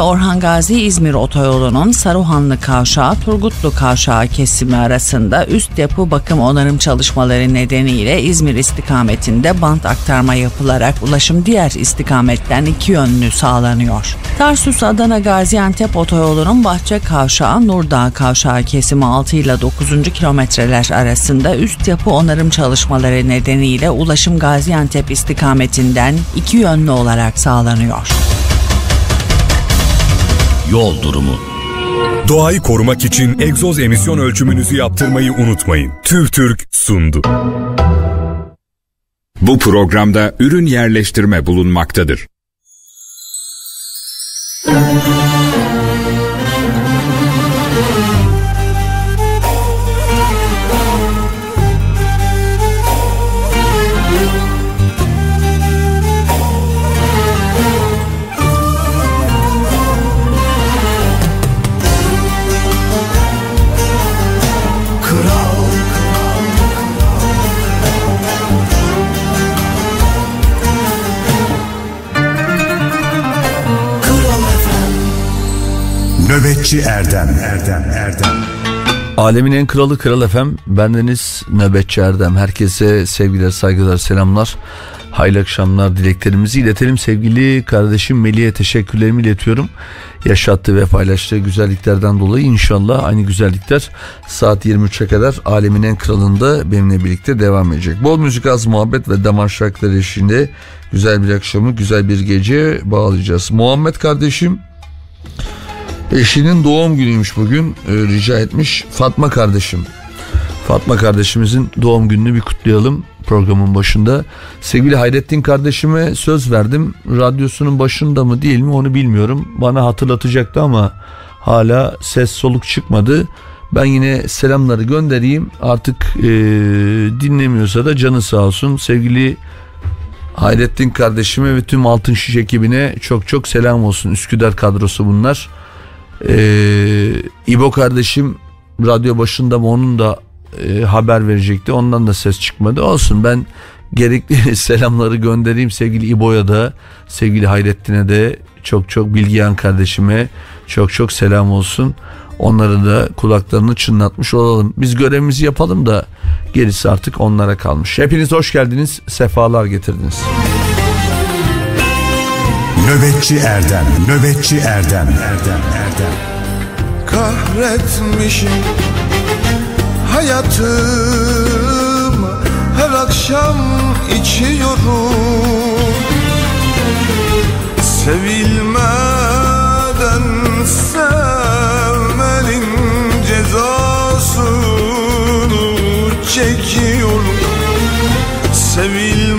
Orhan Gazi İzmir Otoyolu'nun Saruhanlı Kavşağı Turgutlu Kavşağı kesimi arasında üst yapı bakım onarım çalışmaları nedeniyle İzmir istikametinde bant aktarma yapılarak ulaşım diğer istikametten iki yönlü sağlanıyor. Tarsus Adana Gaziantep Otoyolu'nun Bahçe Kavşağı Nurdağ Kavşağı kesimi 6 ile 9. kilometreler arasında üst yapı onarım çalışmaları nedeniyle ulaşım Gaziantep istikametinden iki yönlü olarak sağlanıyor. Yol durumu. Doğayı korumak için egzoz emisyon ölçümünüzü yaptırmayı unutmayın. TÜVTÜRK sundu. Bu programda ürün yerleştirme bulunmaktadır. Nöbetçi Erdem Erdem Erdem. Alemin en kralı Kral Efem bendeniz Nöbetçi Erdem. Herkese sevgiler saygılar selamlar. Hayırlı akşamlar dileklerimizi iletelim. Sevgili kardeşim Melih'e teşekkürlerimi iletiyorum. Yaşattığı ve paylaştığı güzelliklerden dolayı inşallah aynı güzellikler saat 23'e kadar alemin en kralında benimle birlikte devam edecek. Bol müzik az muhabbet ve damar şarkıları eşliğinde güzel bir akşamı güzel bir gece bağlayacağız. Muhammed kardeşim Eşinin doğum günüymüş bugün e, rica etmiş Fatma kardeşim. Fatma kardeşimizin doğum gününü bir kutlayalım programın başında. Sevgili Hayrettin kardeşime söz verdim. Radyosunun başında mı değil mi onu bilmiyorum. Bana hatırlatacaktı ama hala ses soluk çıkmadı. Ben yine selamları göndereyim. Artık e, dinlemiyorsa da canı sağ olsun. Sevgili Hayrettin kardeşime ve tüm Altın Şiş ekibine çok çok selam olsun. Üsküdar kadrosu bunlar. Ee, İbo kardeşim radyo başında mı onun da e, haber verecekti. Ondan da ses çıkmadı. Olsun ben gerekli selamları göndereyim sevgili İbo'ya da sevgili Hayrettin'e de çok çok Bilgehan kardeşime çok çok selam olsun. Onları da kulaklarını çınlatmış olalım. Biz görevimizi yapalım da gerisi artık onlara kalmış. Hepiniz hoş geldiniz. Sefalar getirdiniz. Nöbetçi Erdem Nöbetçi Erdem Erdem Erdem. Kahretmişim hayatım Her akşam içiyorum. Sevilmeden sevmenin cezasını çekiyorum. Sevilmeden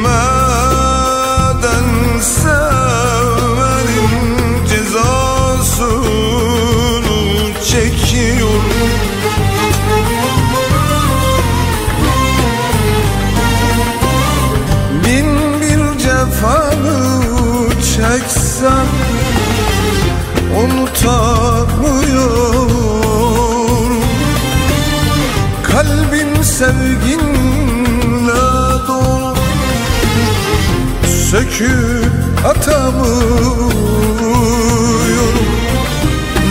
Söküp atamıyorum.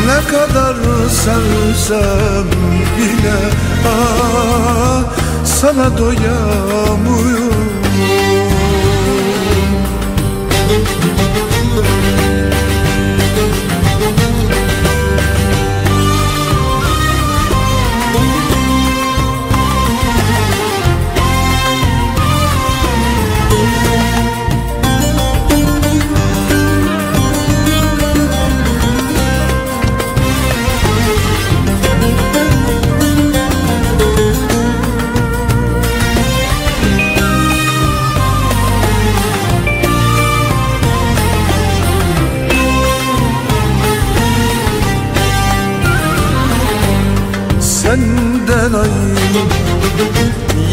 Ne kadar sevsem bile ah, Sana doyamıyorum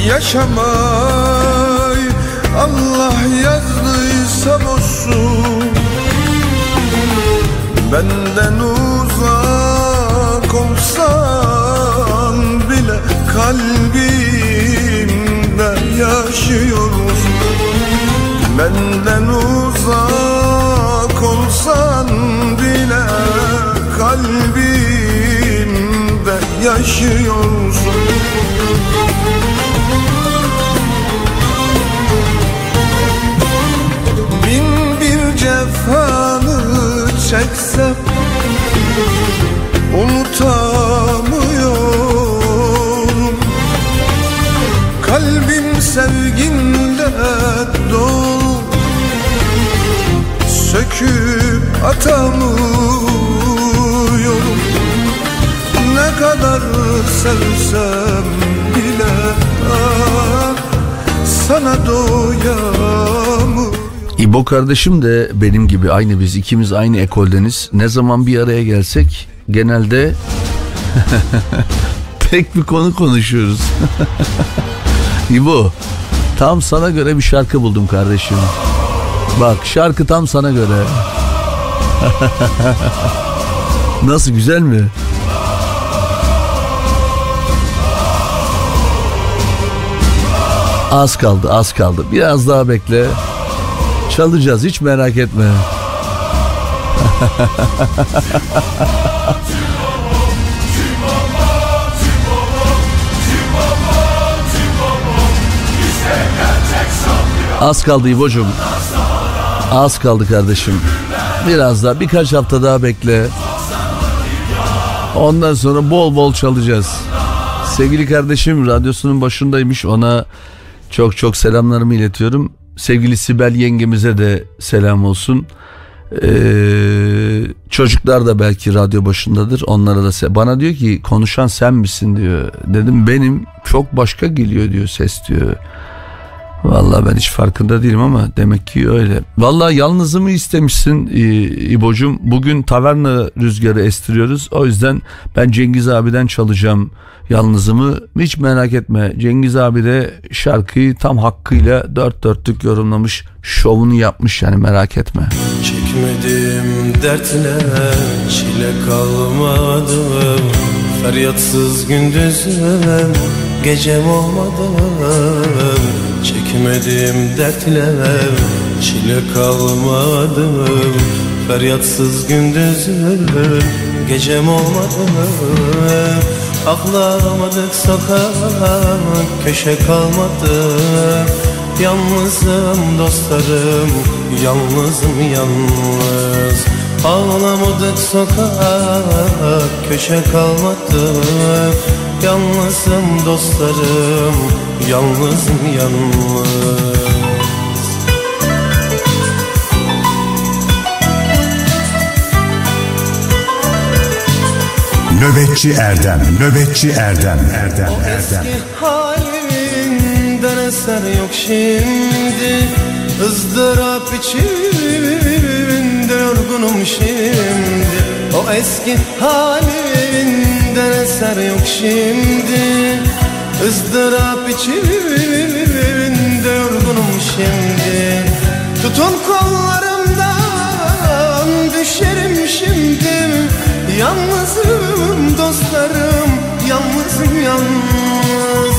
yaşamayı Allah yazdıysa olsun Benden uzak olsan bile kalbimde yaşıyorsun Benden uzak olsan bile yaşıyorsun? Bin bir cefanı çeksem Unutamıyorum. Kalbim sevginde dolu Söküp atamıyorum Ne kadar sevsem bile ah, Sana doyamıyorum İbo kardeşim de benim gibi aynı biz ikimiz aynı ekoldeniz. Ne zaman bir araya gelsek genelde tek bir konu konuşuyoruz. İbo tam sana göre bir şarkı buldum kardeşim. Bak şarkı tam sana göre. Nasıl güzel mi? Az kaldı az kaldı. Biraz daha bekle. Çalacağız hiç merak etme. Az kaldı İbo'cum. Az kaldı kardeşim. Biraz daha birkaç hafta daha bekle. Ondan sonra bol bol çalacağız. Sevgili kardeşim radyosunun başındaymış ona çok çok selamlarımı iletiyorum. Sevgili Sibel yengemize de selam olsun. Ee, çocuklar da belki radyo başındadır. Onlara da bana diyor ki konuşan sen misin diyor. Dedim benim çok başka geliyor diyor ses diyor. Vallahi ben hiç farkında değilim ama demek ki öyle. Vallahi yalnızımı istemişsin e, İbo'cum. Bugün taverna rüzgarı estiriyoruz. O yüzden ben Cengiz abiden çalacağım yalnızımı. Hiç merak etme. Cengiz abi de şarkıyı tam hakkıyla dört dörtlük yorumlamış. Şovunu yapmış yani merak etme. Çekmedim dertine çile kalmadım Feryatsız gündüzüm gecem olmadım Çekmedim dertine çile kalmadım Feryatsız gündüzüm gecem olmadım Ağlamadık sokak köşe kalmadım Yalnızım dostlarım Yalnızım yalnız. Ağlamadık sokak Köşe kalmadı Yalnızım dostlarım Yalnızım yalnız. Nöbetçi Erdem, Nöbetçi Erdem, Erdem, Erdem. Eski halinden eser yok şimdi. Izdırap içinde yorgunum şimdi. O eski halinden eser yok şimdi? Izdırap içinde yorgunum şimdi. Tutun kollarımdan düşerim şimdi. Yalnızım dostlarım Yalnızım yalnız.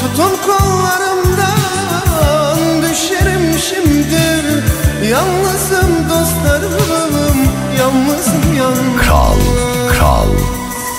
Tutun kollarımdan Düşerim şimdi. Yalnızım dostlarım Yalnızım yalnız. Kral, kral.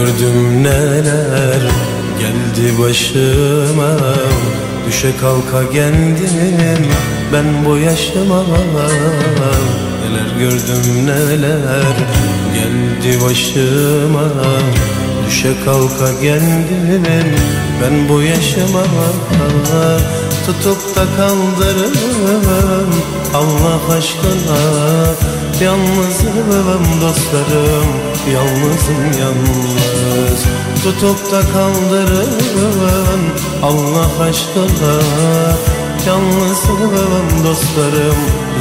Gördüm neler geldi başıma. Düşe kalka geldim ben bu yaşıma. Neler gördüm neler geldi başıma. Düşe kalka geldim ben bu yaşıma. Tutup da kaldırırım Allah aşkına. Yalnızım dostlarım Yalnızım yalnız. Tutup da kaldırın Allah aşkına. Yalnızım dostlarım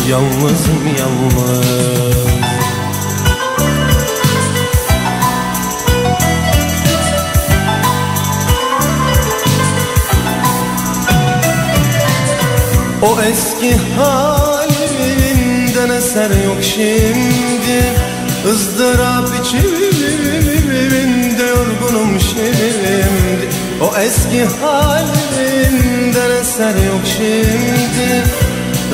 Yalnızım yalnız. O eski halinden eser yok şimdi ızdırap içimde yorgunum şimdi. O eski halinden eser yok şimdi.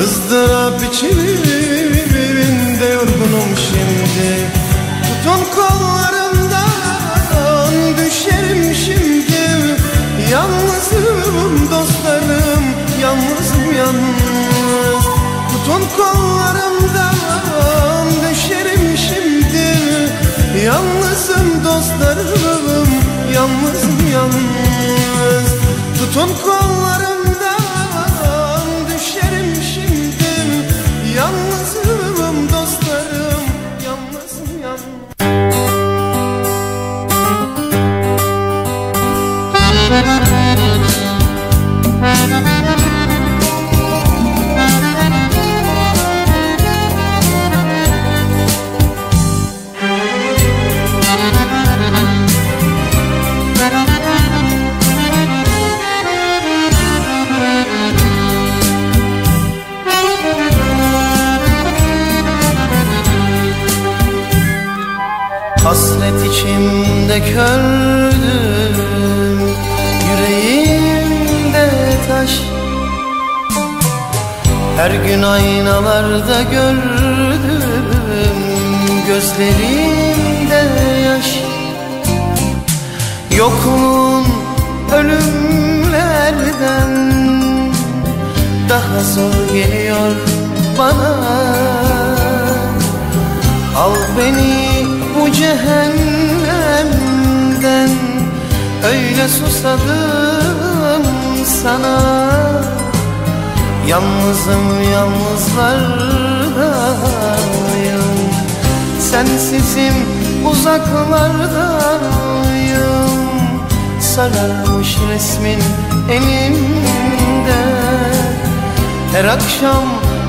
Izdırap içimde yorgunum şimdi. Tutun kollarımdan düşerim şimdi. Yalnızım dostlarım yalnızım yalnız. Tutun kollarımdan Yalnızım dostlarım yalnızım yalnız. Tutun kollarımdan Yalnızım yalnızlardayım. Sensizim uzaklardayım. Sararmış resmin elimde Her akşam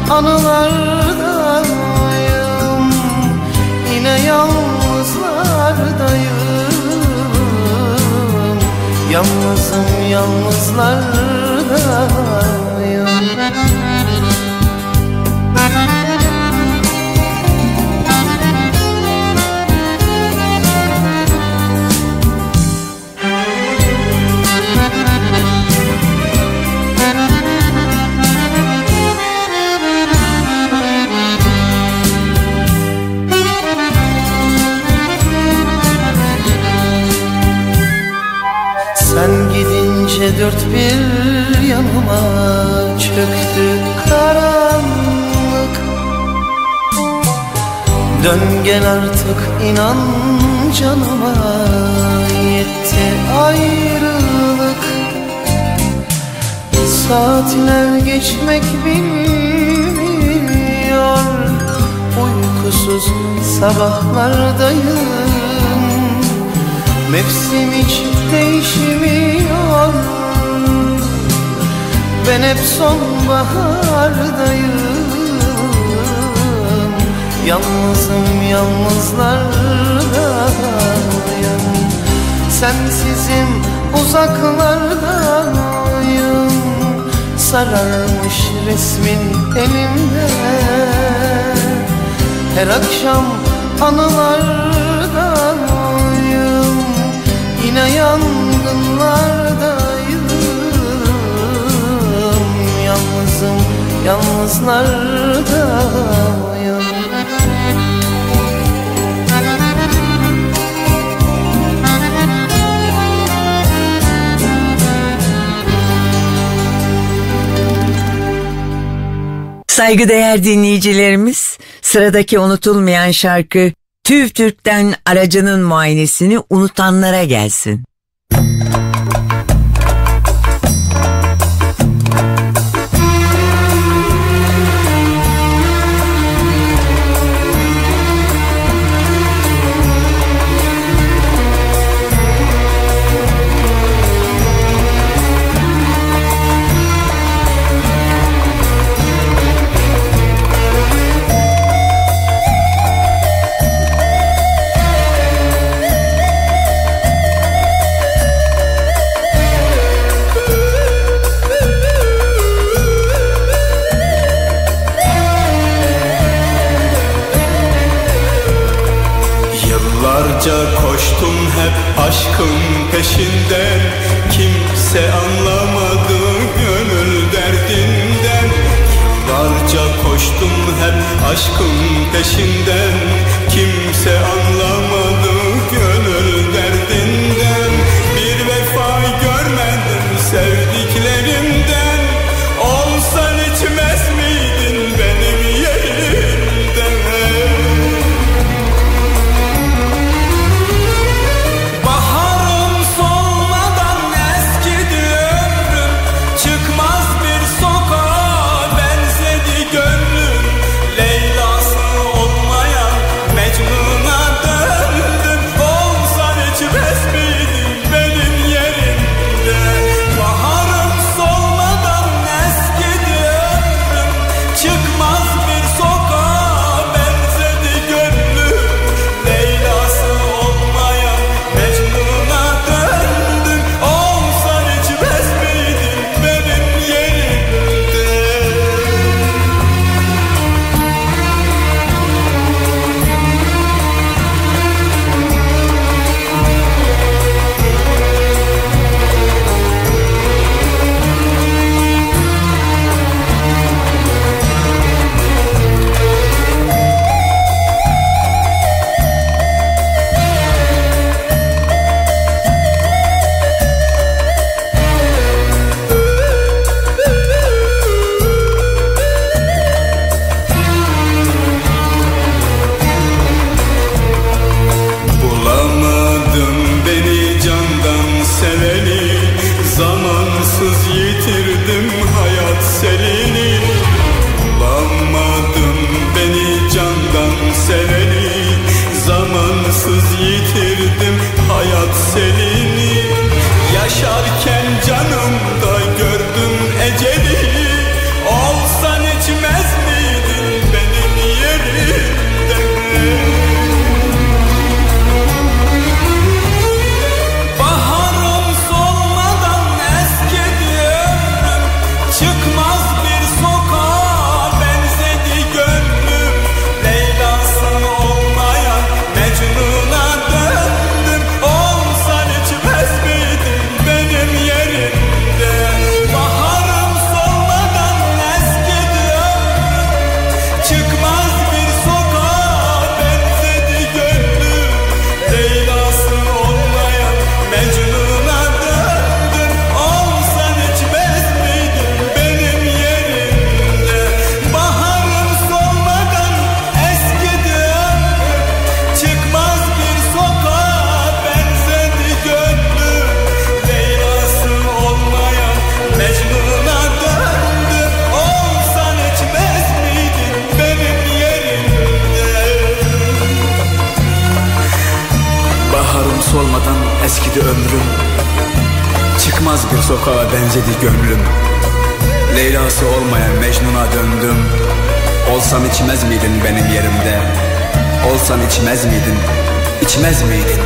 anılardayım. Yine yalnızlardayım. Yalnızım yalnızlardayım dört bir yanıma çöktü karanlık. Dön gel artık inan canıma yetti ayrılık. Saatler geçmek bilmiyor Uykusuz sabahlardayım. Mevsim hiç değişmiyor Ben hep sonbahardayım. Yalnızım yalnızlardayım Sensizim uzaklardayım Sararmış resmin elimde. Her akşam anılardayım Yine yangınlardayım Yalnızım yalnızlardayım Saygıdeğer dinleyicilerimiz, sıradaki unutulmayan şarkı TÜV TÜRK'ten aracının muayenesini unutanlara gelsin. Leyla'sı olmayan Mecnun'a döndüm. Olsan içmez miydin benim yerimde? Olsan içmez miydin? İçmez miydin?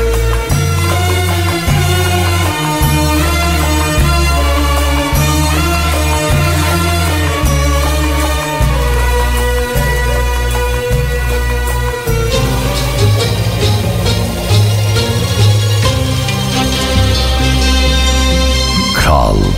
Kral.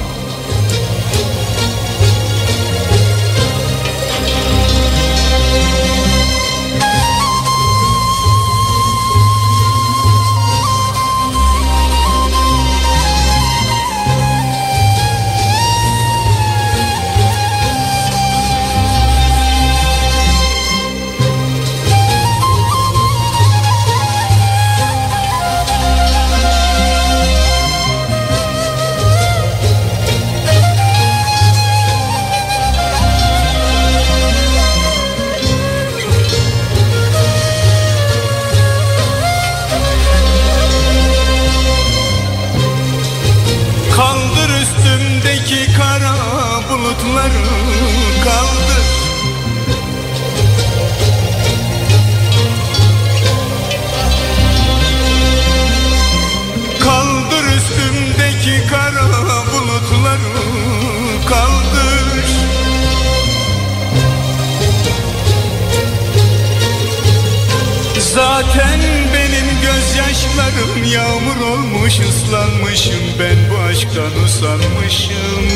special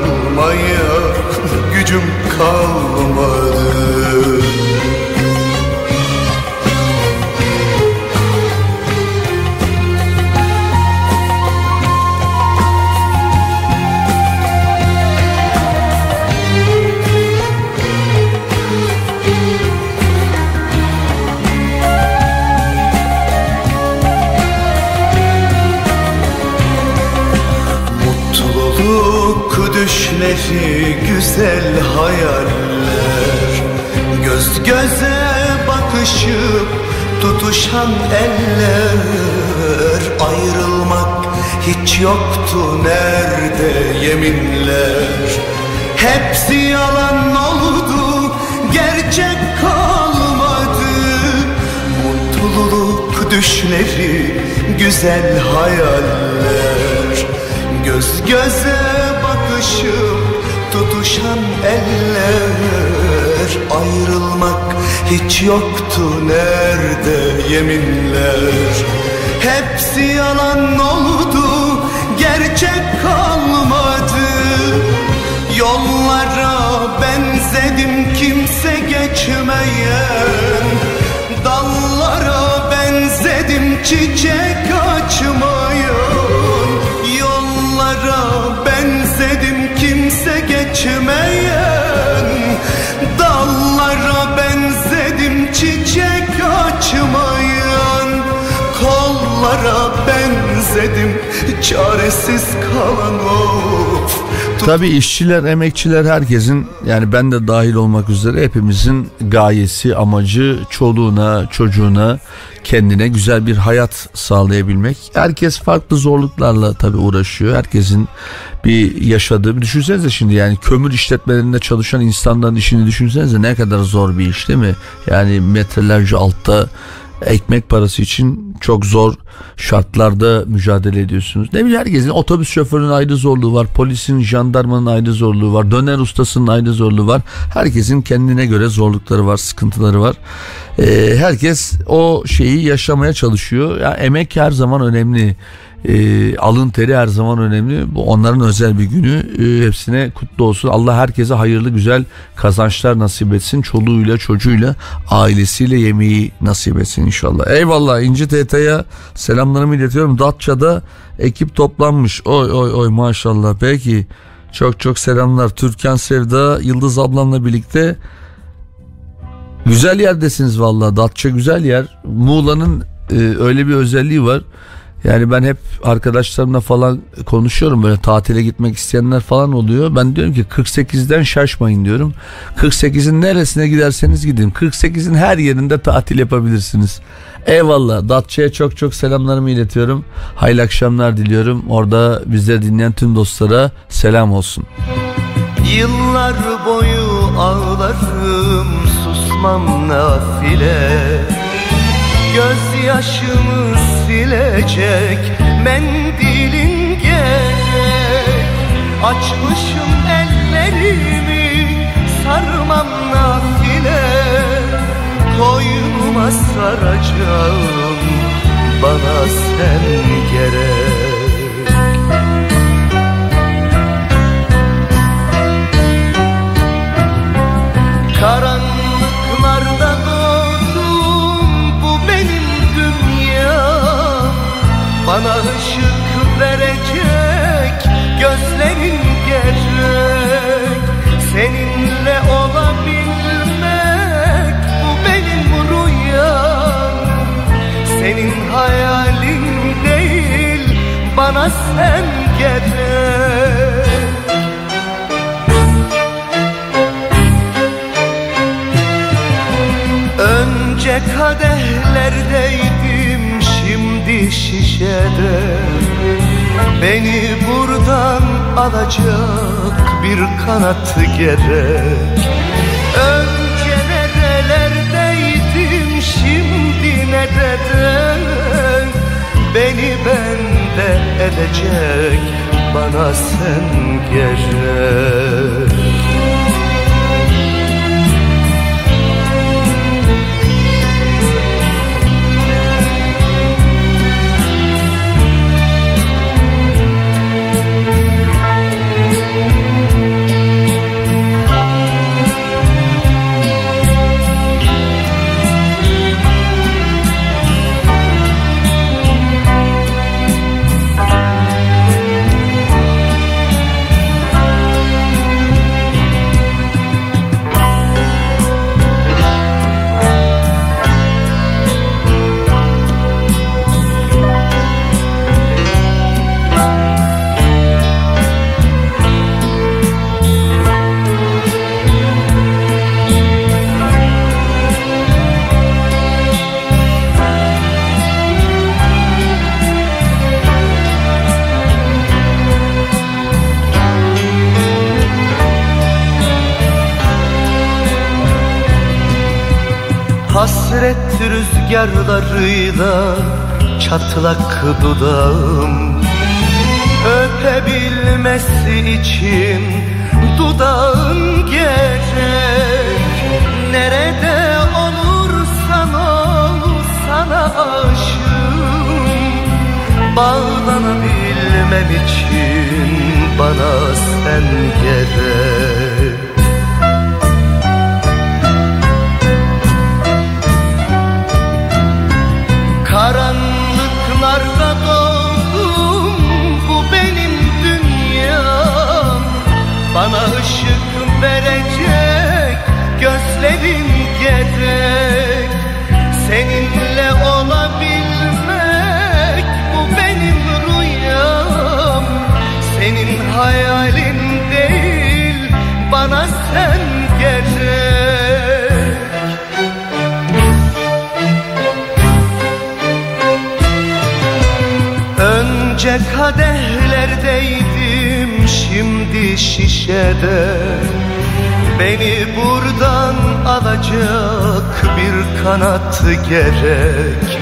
sarılmaya gücüm kalmadı tutuşan eller Ayrılmak hiç yoktu nerede yeminler. Hepsi yalan oldu gerçek kalmadı. Mutluluk düşleri güzel hayaller. Göz göze bakışıp tutuşan eller Ayrılmak hiç yoktu nerede yeminler. Hepsi yalan oldu gerçek kalmadı. Yollara benzedim kimse geçmeyen Dallara benzedim çiçek açmayan Yollara benzedim kimse geçmeyen Dallara benzedim çiçek açmayan Kollara benzedim çaresiz kalan of Tabii işçiler, emekçiler herkesin yani ben de dahil olmak üzere hepimizin gayesi, amacı çoluğuna, çocuğuna, kendine güzel bir hayat sağlayabilmek. Herkes farklı zorluklarla tabii uğraşıyor. Herkesin bir yaşadığı, düşünsenize şimdi yani kömür işletmelerinde çalışan insanların işini düşünsenize ne kadar zor bir iş değil mi? Yani metrelerce altta ekmek parası için çok zor şartlarda mücadele ediyorsunuz. Ne bileyim herkesin otobüs şoförünün ayrı zorluğu var, polisin, jandarmanın ayrı zorluğu var, döner ustasının ayrı zorluğu var. Herkesin kendine göre zorlukları var, sıkıntıları var. Ee, herkes o şeyi yaşamaya çalışıyor. Yani emek her zaman önemli. Ee, alın teri her zaman önemli. Bu onların özel bir günü. Ee, hepsine kutlu olsun. Allah herkese hayırlı güzel kazançlar nasip etsin. Çoluğuyla, çocuğuyla, ailesiyle yemeği nasip etsin inşallah. Eyvallah İnci TT'ye selamlarımı iletiyorum. Datça'da ekip toplanmış. Oy oy oy maşallah. Peki çok çok selamlar. Türkan Sevda Yıldız ablamla birlikte Güzel yerdesiniz vallahi. Datça güzel yer. Muğla'nın e, öyle bir özelliği var. Yani ben hep arkadaşlarımla falan konuşuyorum böyle tatile gitmek isteyenler falan oluyor. Ben diyorum ki 48'den şaşmayın diyorum. 48'in neresine giderseniz gidin. 48'in her yerinde tatil yapabilirsiniz. Eyvallah. Datça'ya çok çok selamlarımı iletiyorum. Hayırlı akşamlar diliyorum. Orada bizleri dinleyen tüm dostlara selam olsun. Yıllar boyu ağlarım susmam nafile Gözyaşımı silecek mendilin gerek. Açmışım ellerimi sarmam nafile. Koynuma saracağım bana sen gerek alacak bir kanat gerek. Önce nerelerdeydim şimdi ne nerede Beni bende edecek bana sen gerek. Rüzgarlarıyla çatlak dudağım. Öpebilmesi için dudağın gerek. Nerede olursan ol sana aşığım. Bağlanabilmem için bana sen gerek Bana ışık verecek gözlerin gerek Seninle olabilmek bu benim rüyam. Senin hayalin değil bana sen gerek Önce kadehlerdeydim şimdi şişede Beni buradan alacak bir kanat gerek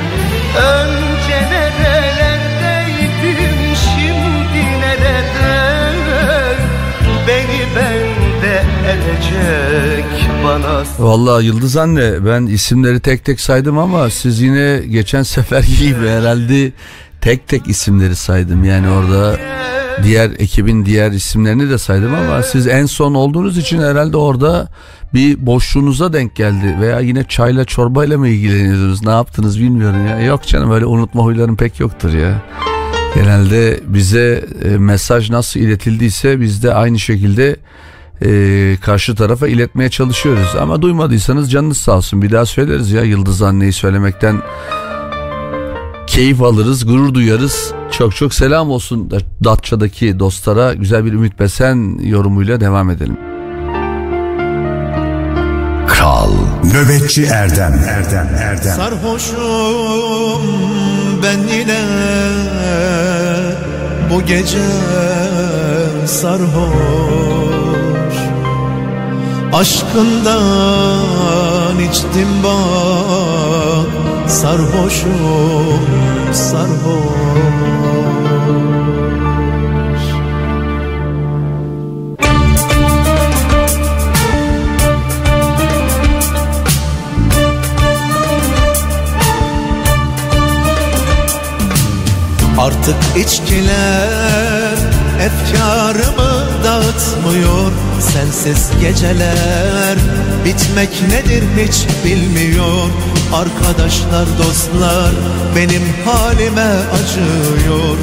Önce nerelerdeydim şimdi nerede Beni bende edecek bana Vallahi Yıldız anne ben isimleri tek tek saydım ama siz yine geçen sefer gibi herhalde tek tek isimleri saydım. Yani orada diğer ekibin diğer isimlerini de saydım ama siz en son olduğunuz için herhalde orada bir boşluğunuza denk geldi veya yine çayla çorbayla mı ilgileniyordunuz ne yaptınız bilmiyorum ya. Yok canım öyle unutma huylarım pek yoktur ya. Genelde bize e, mesaj nasıl iletildiyse biz de aynı şekilde e, karşı tarafa iletmeye çalışıyoruz. Ama duymadıysanız canınız sağ olsun bir daha söyleriz ya Yıldız anneyi söylemekten keyif alırız, gurur duyarız. Çok çok selam olsun Datça'daki dostlara. Güzel bir Ümit Besen yorumuyla devam edelim. Kral Nöbetçi Erdem Erdem Erdem Sarhoşum ben yine bu gece sarhoş Aşkından içtim bak sarhoşum sarhoş. Artık içkiler efkarımı dağıtmıyor. Sensiz geceler bitmek nedir hiç bilmiyor. Arkadaşlar dostlar benim halime acıyor.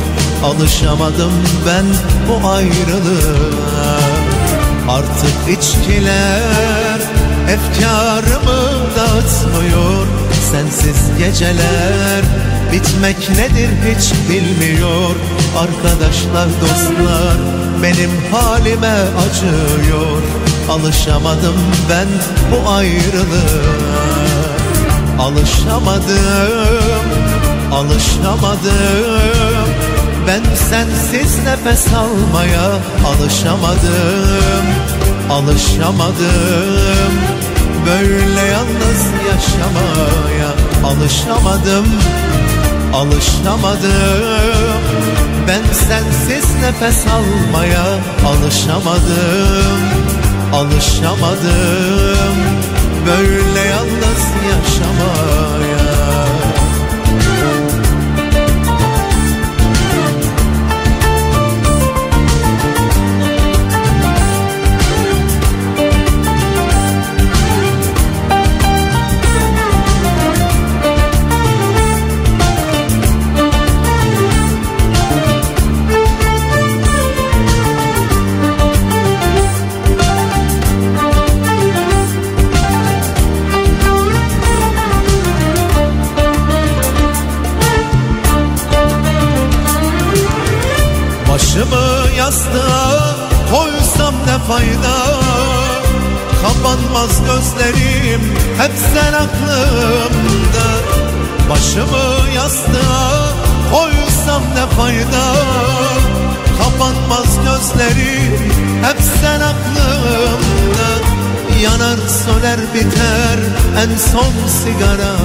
Alışamadım ben bu ayrılığa. Artık içkiler efkarımı dağıtmıyor. Sensiz geceler bitmek nedir hiç bilmiyor. Arkadaşlar dostlar benim halime acıyor Alışamadım ben bu ayrılığa. Alışamadım, alışamadım. Ben sensiz nefes almaya alışamadım. Alışamadım. Böyle yalnız yaşamaya alışamadım. Alışamadım. Ben sensiz nefes almaya alışamadım Alışamadım. Böyle yalnız yaşamaya fayda. Kapanmaz gözlerim hep sen aklımda. Başımı yastığa koysam ne fayda? Kapanmaz gözlerim hep sen aklımda. Yanar söner biter en son sigara.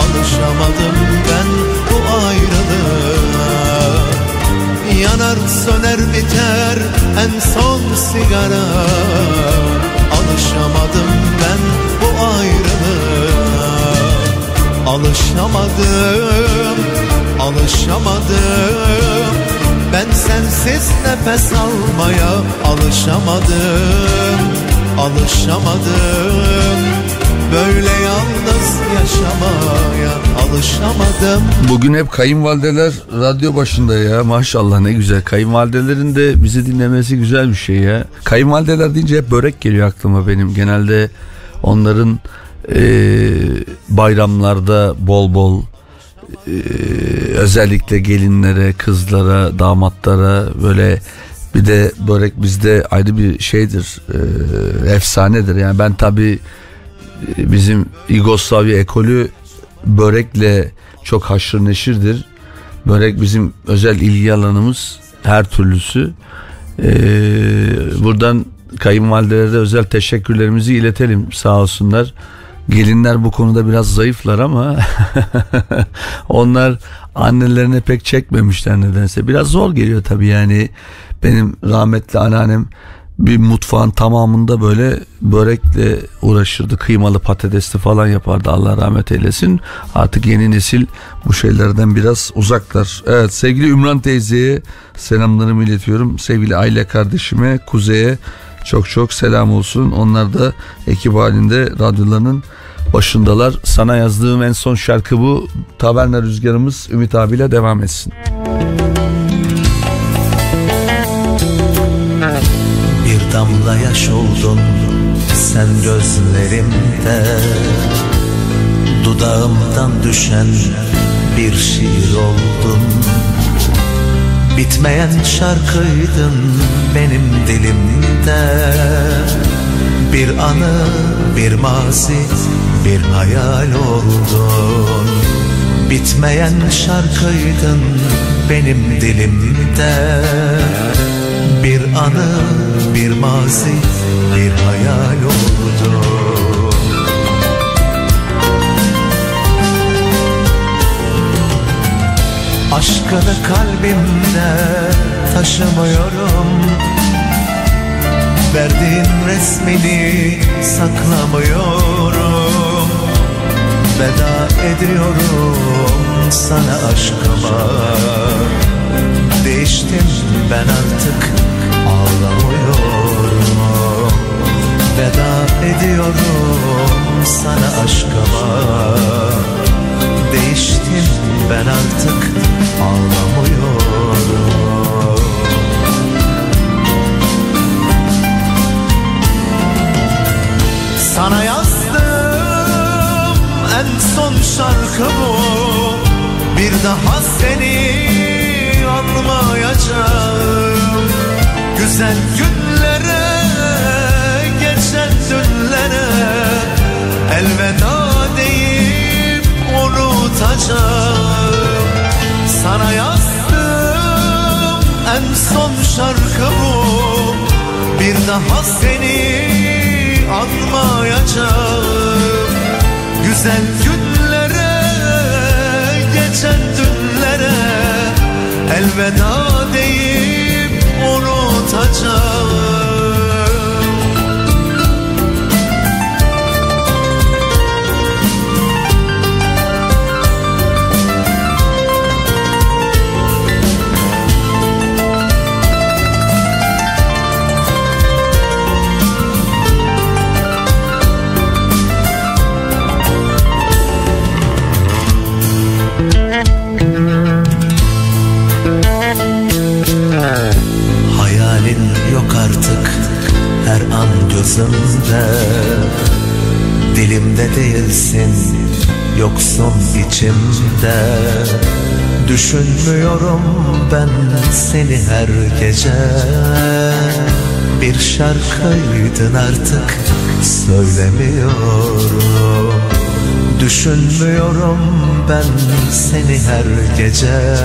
Alışamadım ben bu ayrılığa Yanar söner biter en son sigara. Alışamadım ben bu ayrılığa. Alışamadım, alışamadım. Ben sensiz nefes almaya alışamadım Alışamadım Böyle yalnız yaşamaya alışamadım Bugün hep kayınvalideler radyo başında ya maşallah ne güzel. Kayınvalidelerin de bizi dinlemesi güzel bir şey ya. Kayınvalideler deyince hep börek geliyor aklıma benim. Genelde onların e, bayramlarda bol bol e, özellikle gelinlere, kızlara, damatlara böyle bir de börek bizde ayrı bir şeydir, e, efsanedir. Yani ben tabii bizim Yugoslavya ekolü börekle çok haşır neşirdir. Börek bizim özel ilgi alanımız her türlüsü. Ee, buradan kayınvalidelere de özel teşekkürlerimizi iletelim sağ olsunlar. Gelinler bu konuda biraz zayıflar ama onlar annelerine pek çekmemişler nedense. Biraz zor geliyor tabii yani. Benim rahmetli anneannem bir mutfağın tamamında böyle börekle uğraşırdı. Kıymalı patatesli falan yapardı Allah rahmet eylesin. Artık yeni nesil bu şeylerden biraz uzaklar. Evet sevgili Ümran teyzeye selamlarımı iletiyorum. Sevgili aile kardeşime, Kuzey'e çok çok selam olsun. Onlar da ekip halinde radyolarının başındalar. Sana yazdığım en son şarkı bu. Taverna rüzgarımız Ümit abiyle devam etsin. Bir damla yaş oldun sen gözlerimde. Dudağımdan düşen bir şiir oldun. Bitmeyen şarkıydın benim dilimde. Bir anı, bir mazi, bir hayal oldun. Bitmeyen şarkıydın benim dilimde Bir anı, bir mazi, bir hayal oldun Aşkını kalbimde taşımıyorum. Verdiğin resmini saklamıyorum. Veda ediyorum sana aşkıma Değiştim ben artık ağlamıyorum. Veda ediyorum sana aşkıma. Değiştim ben artık ağlamıyorum. Sana yazdım en son şarkı bu. Bir daha seni anmayacağım Güzel günlere, geçen dünlere Elveda deyip unutacağım. Sana yazdım en son şarkı bu. Bir daha seni anmayacağım. Güzel günlere geçen dünlere Elveda deyip unutacağım yoksun içimde. Düşünmüyorum ben seni her gece. Bir şarkıydın artık söylemiyorum. Düşünmüyorum ben seni her gece.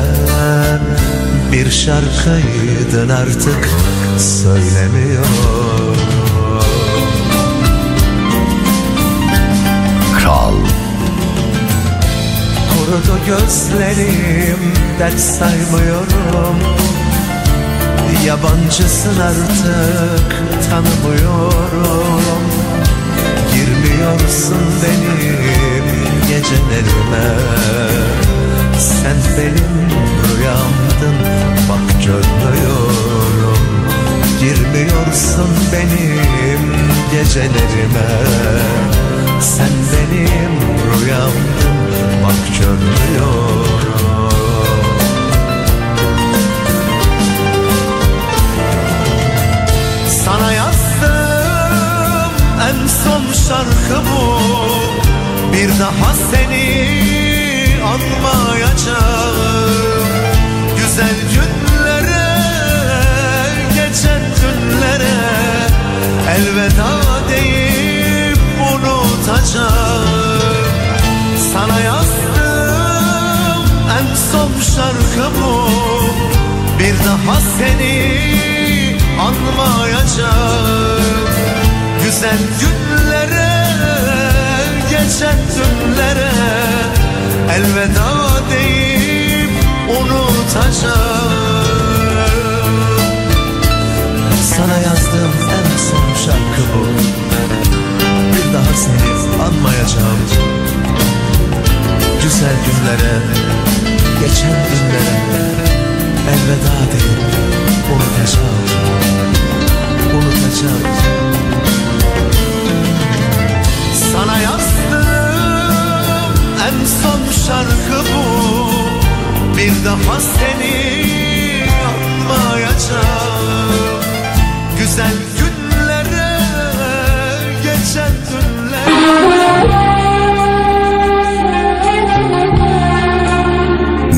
Bir şarkıydın artık söylemiyorum. Kral Kurudu gözlerim dert saymıyorum. Yabancısın artık tanımıyorum. Girmiyorsun benim gecelerime. Sen benim rüyamdın bak görmüyorum. Girmiyorsun benim gecelerime. Sen benim rüyamdın bak görmüyorum Sana yazdım en son şarkı bu. Bir daha seni anmayacağım. Güzel günlere geçen günlere Elveda deyip unutacağım. Sana en son şarkı bu. Bir daha seni anmayacağım. Güzel günlere geçen günlere Elveda deyip unutacağım. Sana yazdığım en son şarkı bu. Bir daha seni anmayacağım Güzel günlere geçen günlere Elveda deyip unutacağım Unutacağım. Sana yazdım en son şarkı bu Bir daha seni anmayacağım. Güzel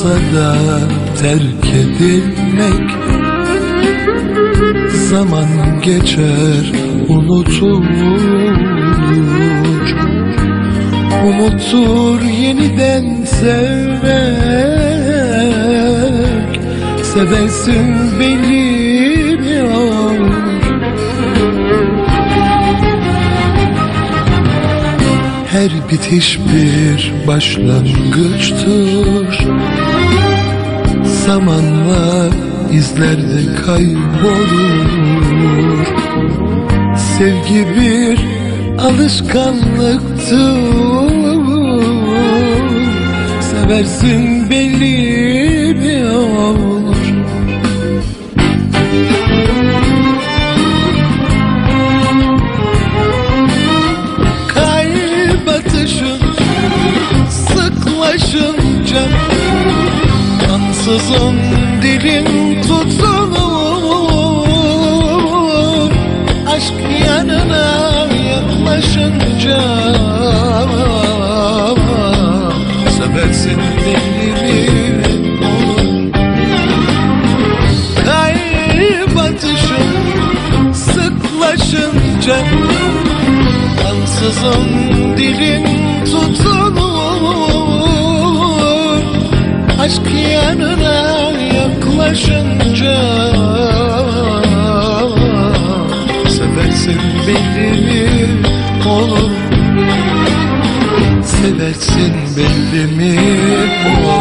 olsa da terk edilmek. Zaman geçer unutulur. Umuttur yeniden sevmek. Seversin bilmiyor Her bitiş bir başlangıçtır Zamanla izlerde kaybolur. Sevgi bir alışkanlıktır Seversin belli bir olur. Kalp atışın sıklaşınca dilim tutulur Aşk yanına yaklaşınca Seversin belli mi olur Kalp atışın sıklaşınca. Ansızın dilin tutulur Aşk yanına yaklaşınca. Seversin belli mi olur Seversin belli mi olur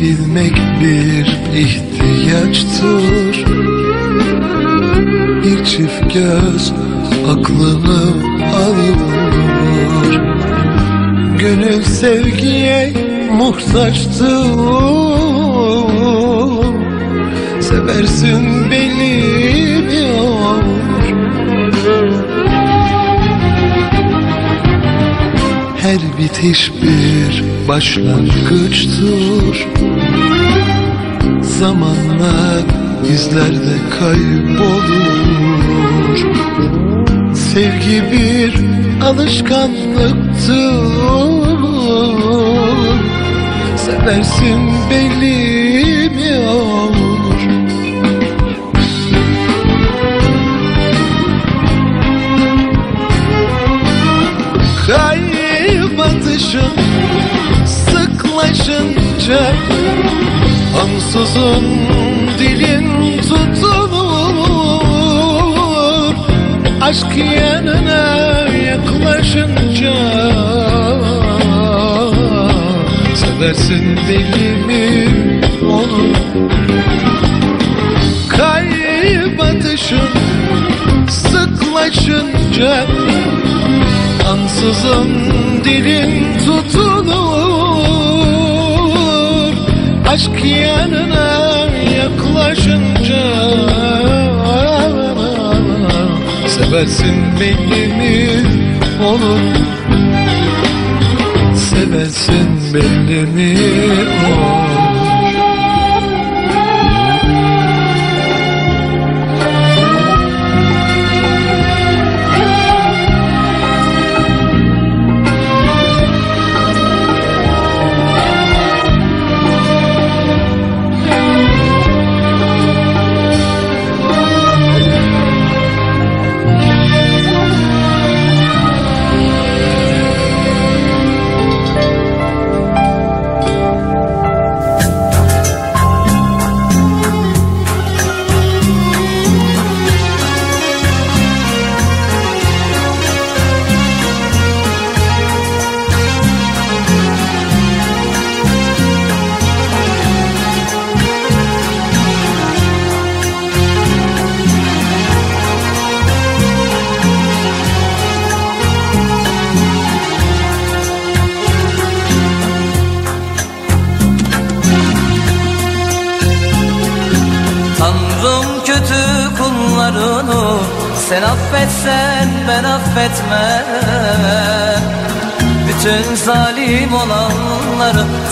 Sevilmek bir ihtiyaçtır. Bir çift göz aklını alır Gönül sevgiye muhtaçtır. Seversin beni mi olur Her bitiş bir başlangıçtır Zamanla izlerde kaybolur. Sevgi bir alışkanlıktır Seversin belli mi olur? Kalp sıklaşınca Ansızın dilin tutulur. Aşk yanına yaklaşınca Seversin deli mi olur Kalp sıklaşınca Ansızın dilin tutulur Aşk yanına yaklaşınca Seversin belli mi olur Seversin belli mi olur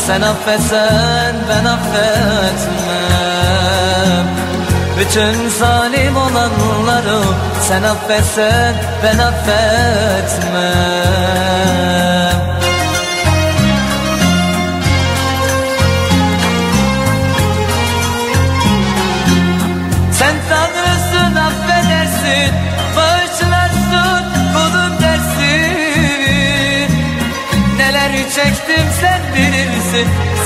sen affetsen ben affetmem. Bütün zalim olanları sen affetsen ben affetmem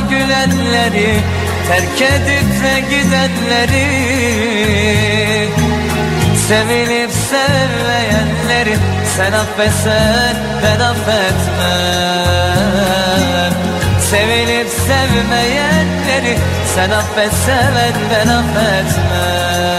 gülenleri Terk edip de gidenleri Sevilip sevmeyenleri Sen affetsen ben affetmem. Sevilip sevmeyenleri Sen affetsen ben affetmem.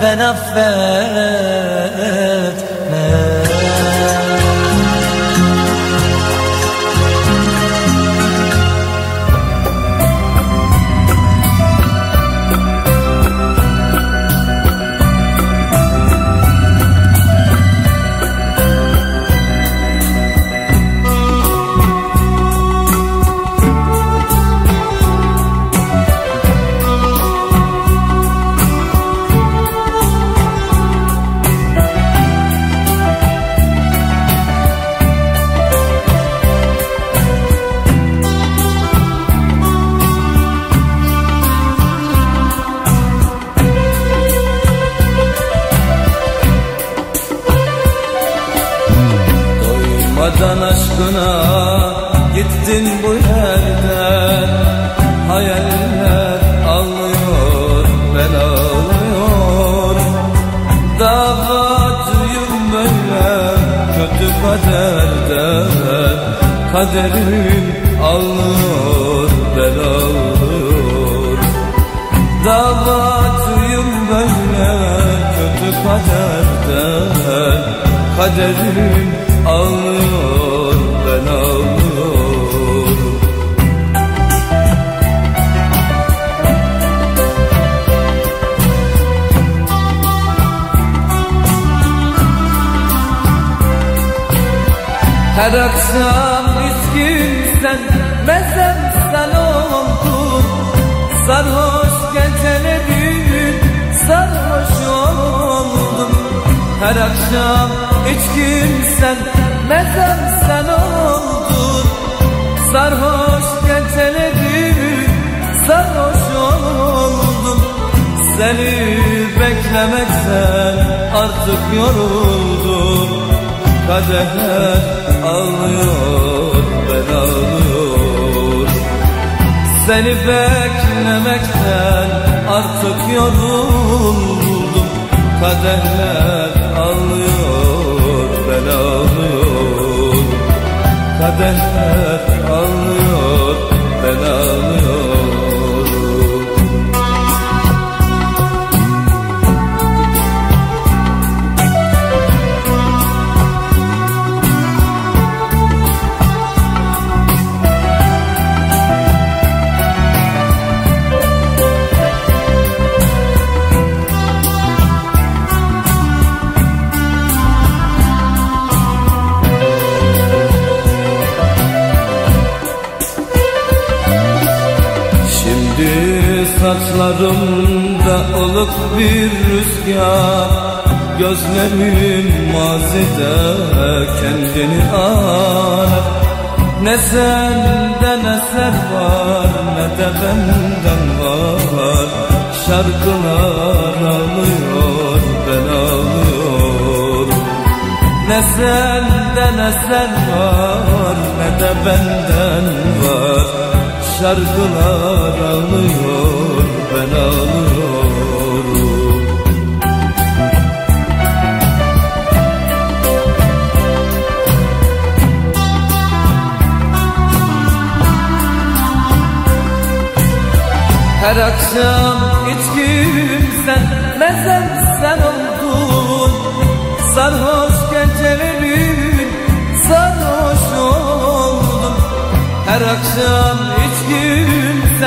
بنفذ.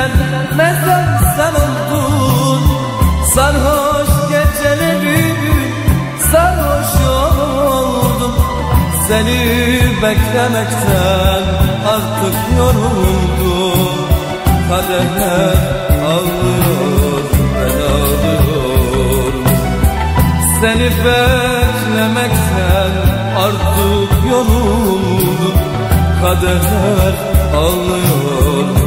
Sen mezar sen oldun Sarhoş geceleri sarhoş oldum Seni beklemekten artık yoruldum. Kaderler ağlıyor ben ağlıyorum. Seni beklemekten artık yoruldum. Kaderler ağlıyor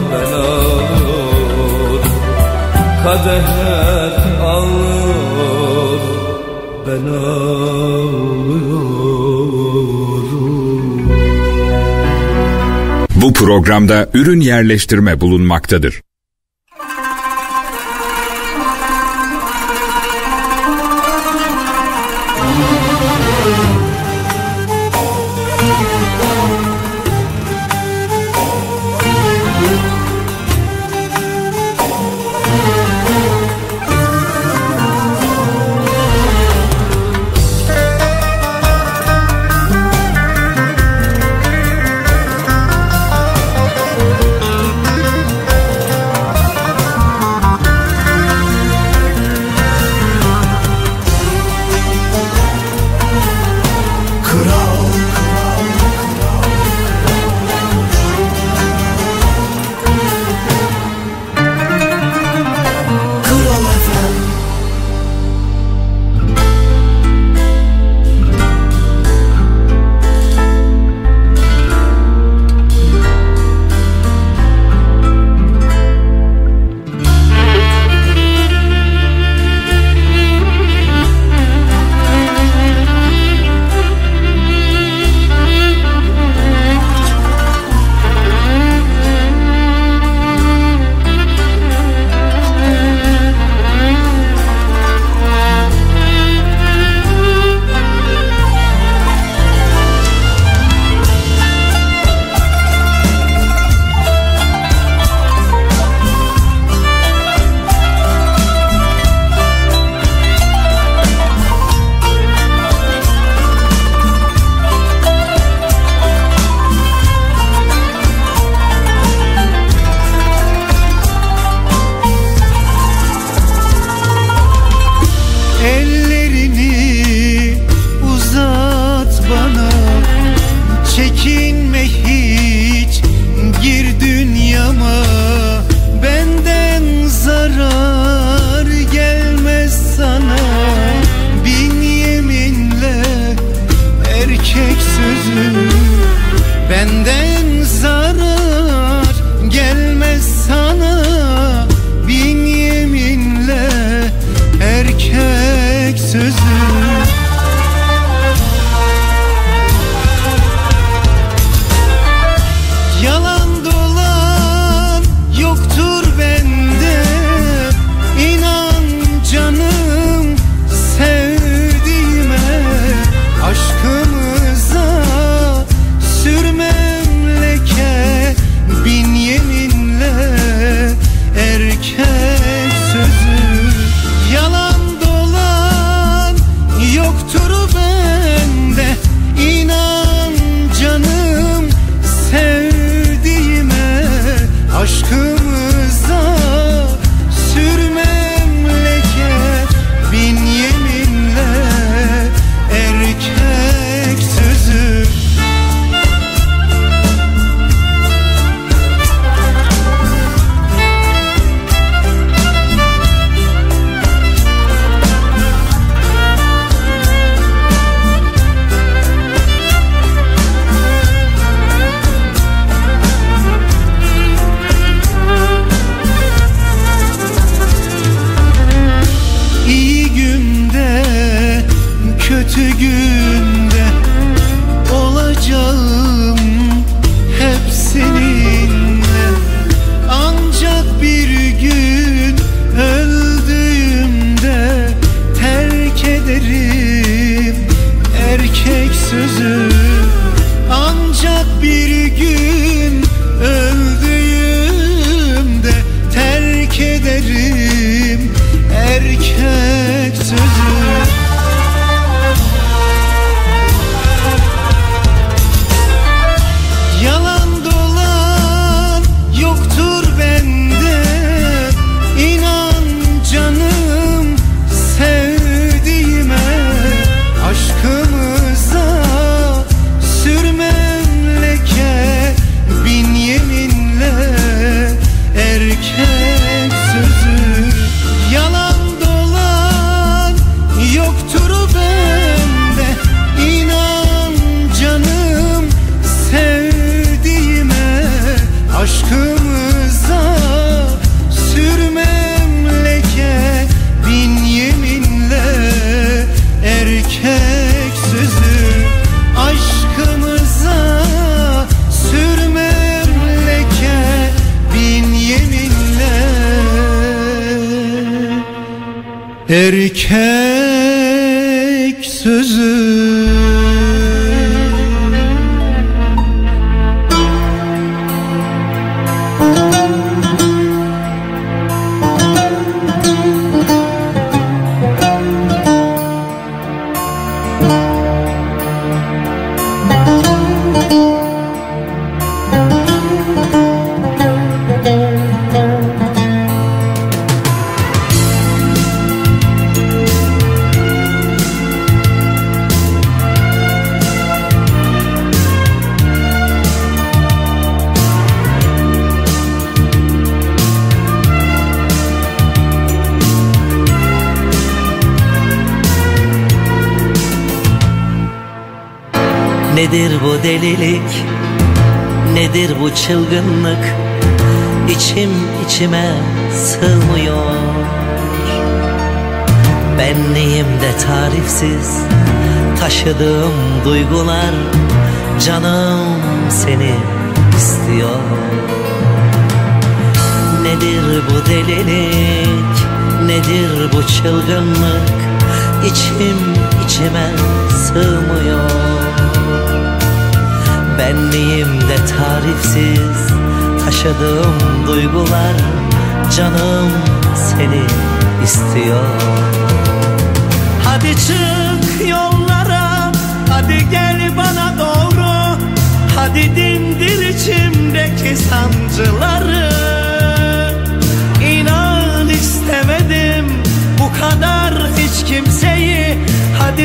Kaderler ağlıyor ben ağlıyorum Bu programda ürün yerleştirme bulunmaktadır.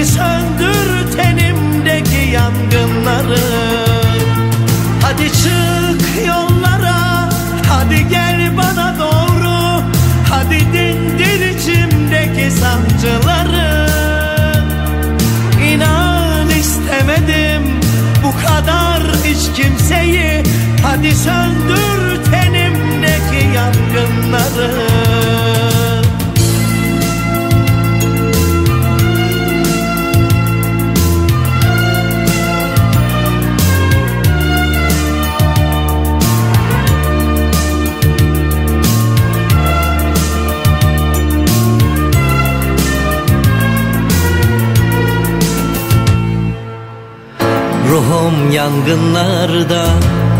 Söndür tenimdeki yangınları. Hadi çık yollara Hadi gel bana doğru. Hadi dindir içimdeki sancıları. İnan istemedim bu kadar hiç kimseyi. Hadi söndür tenimdeki yangınları yangınlarda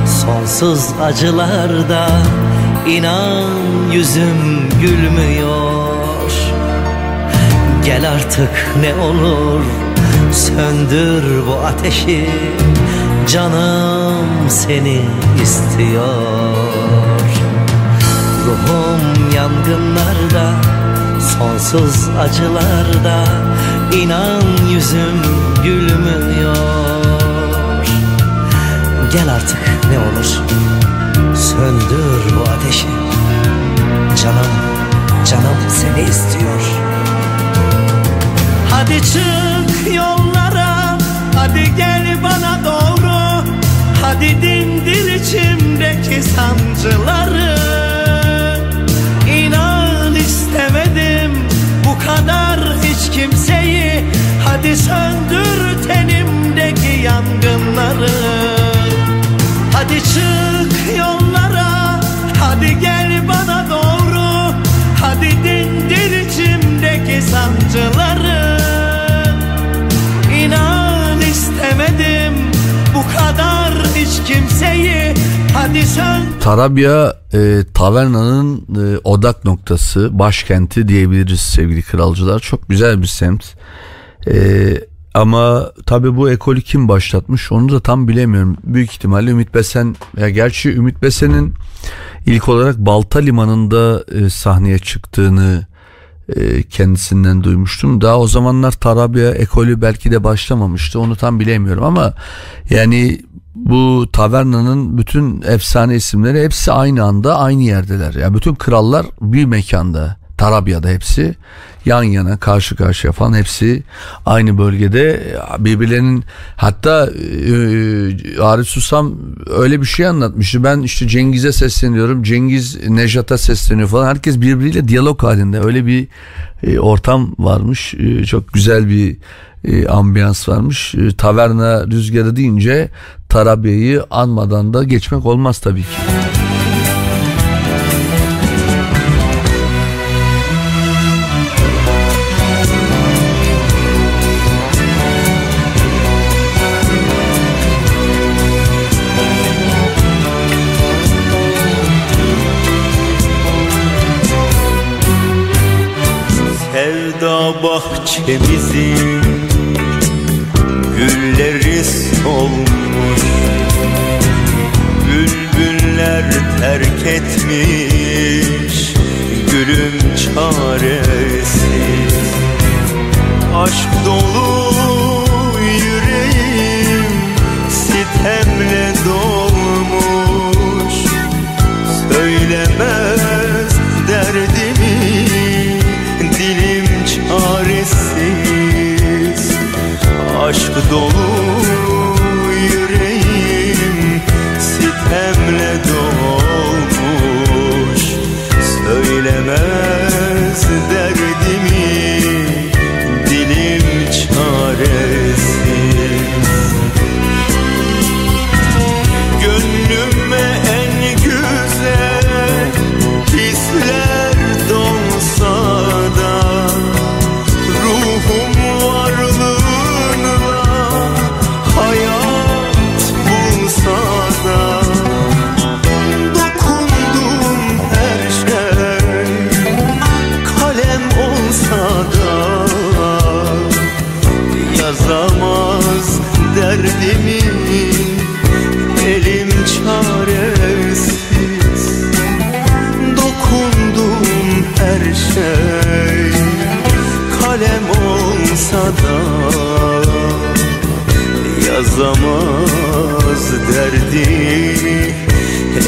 Sonsuz acılarda İnan yüzüm gülmüyor. Gel artık ne olur Söndür bu ateşi Canım seni istiyor. Ruhum yangınlarda Sonsuz acılarda İnan yüzüm gülmüyor Gel artık ne olur. Söndür bu ateşi. Canım, canım seni istiyor. Hadi çık yollara. Hadi gel bana doğru. Hadi dindir içimdeki sancıları. İnan istemedim bu kadar hiç kimseyi. Hadi söndür tenimdeki yangınları Hadi çık yollara Hadi gel bana doğru Hadi dindir içimdeki sancıları İnan istemedim bu kadar hiç kimseyi Hadi söndür Tarabya e, Taverna'nın e, odak noktası, başkenti diyebiliriz sevgili kralcılar. Çok güzel bir semt. E, ama tabii bu ekolü kim başlatmış onu da tam bilemiyorum. Büyük ihtimalle Ümit Besen, ya gerçi Ümit Besen'in ilk olarak Balta Limanı'nda e, sahneye çıktığını e, kendisinden duymuştum. Daha o zamanlar Tarabya ekolü belki de başlamamıştı. Onu tam bilemiyorum ama yani bu tavernanın bütün efsane isimleri hepsi aynı anda aynı yerdeler. Yani bütün krallar bir mekanda. Tarabya'da hepsi yan yana karşı karşıya falan hepsi aynı bölgede birbirlerinin hatta e, Arif Susam öyle bir şey anlatmıştı. Ben işte Cengiz'e sesleniyorum. Cengiz Nejat'a sesleniyor falan. Herkes birbiriyle diyalog halinde. Öyle bir e, ortam varmış. E, çok güzel bir e, ambiyans varmış. E, taverna rüzgarı deyince Tarabya'yı anmadan da geçmek olmaz tabii ki. bahçemizin Gülleri solmuş. Bülbüller terk etmiş Gülüm çaresiz Aşk dolu yüreğim sitemle dolu. ah go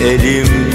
elim.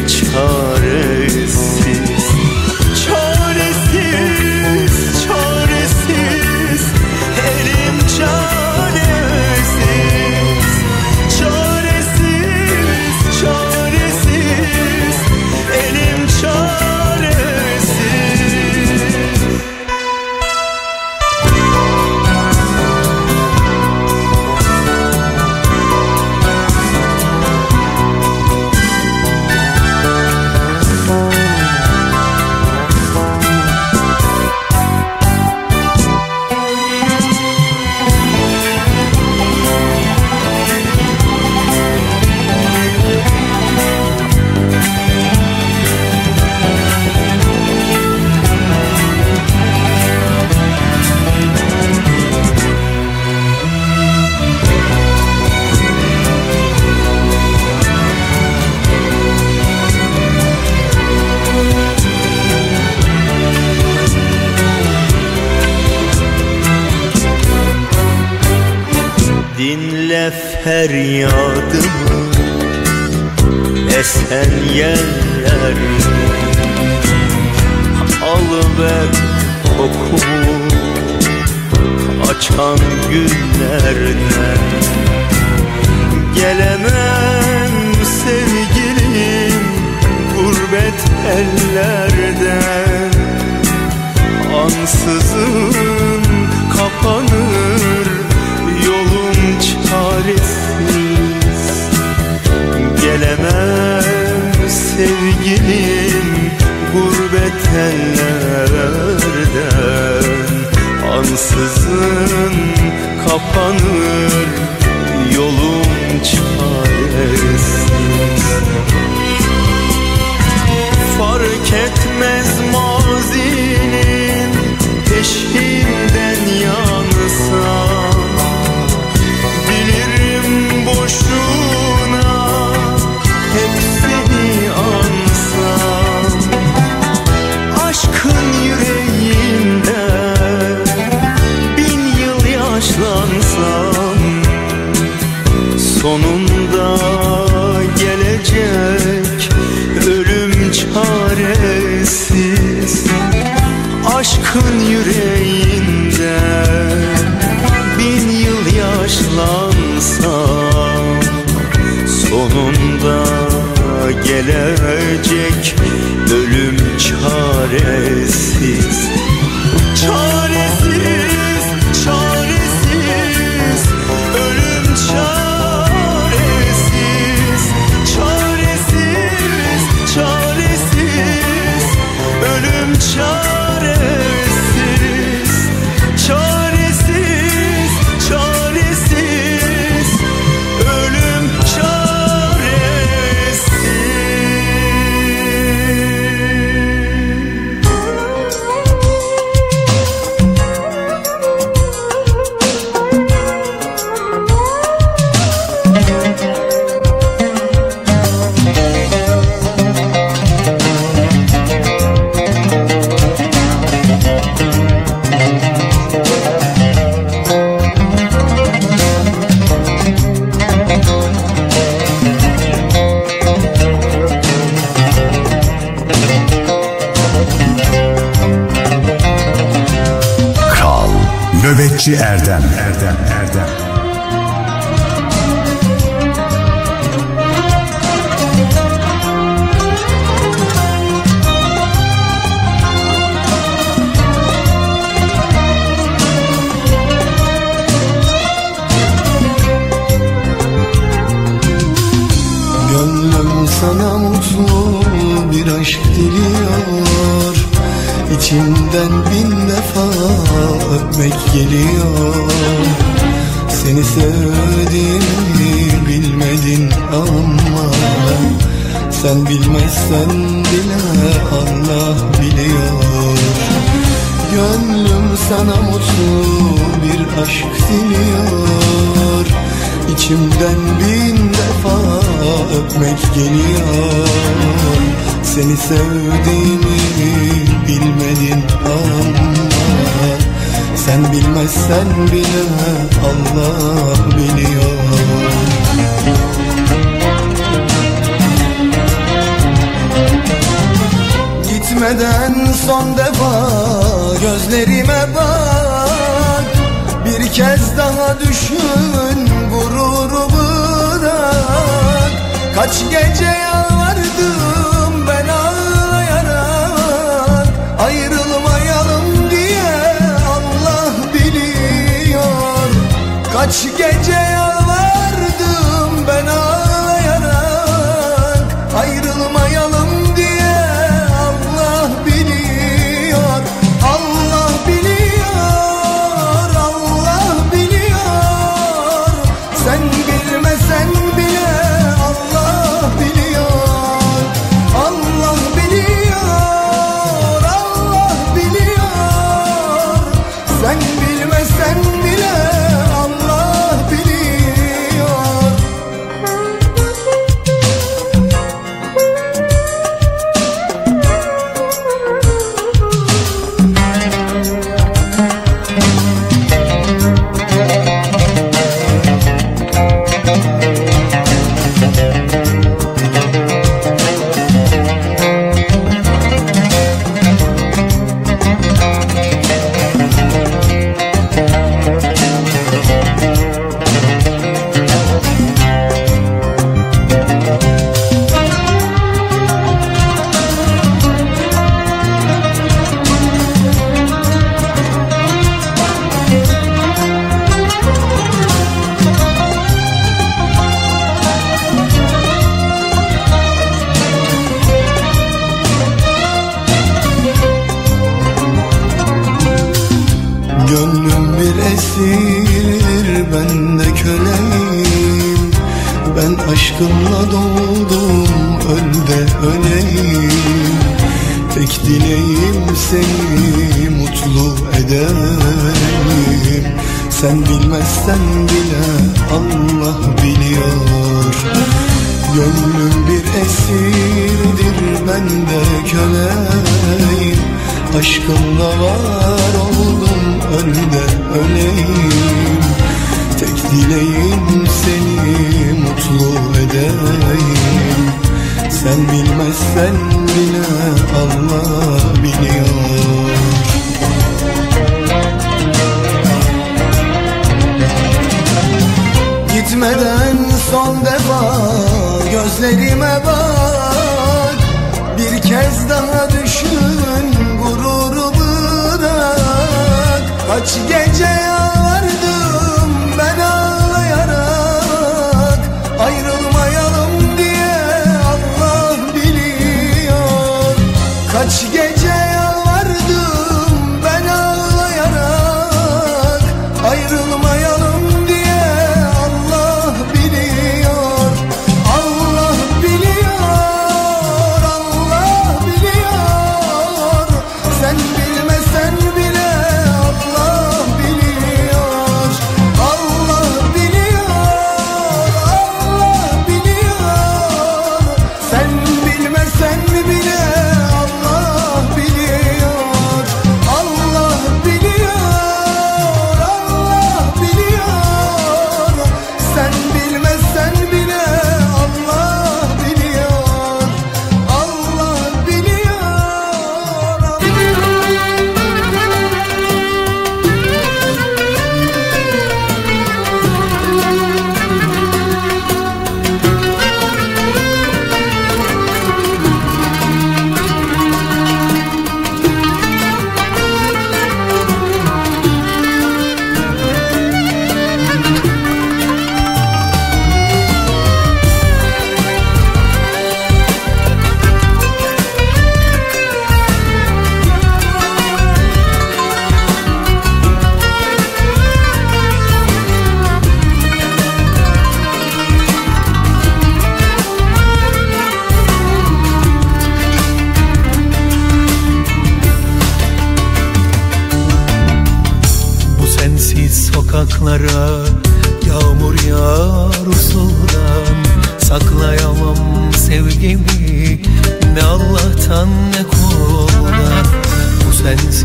Her feryadımı Esen yer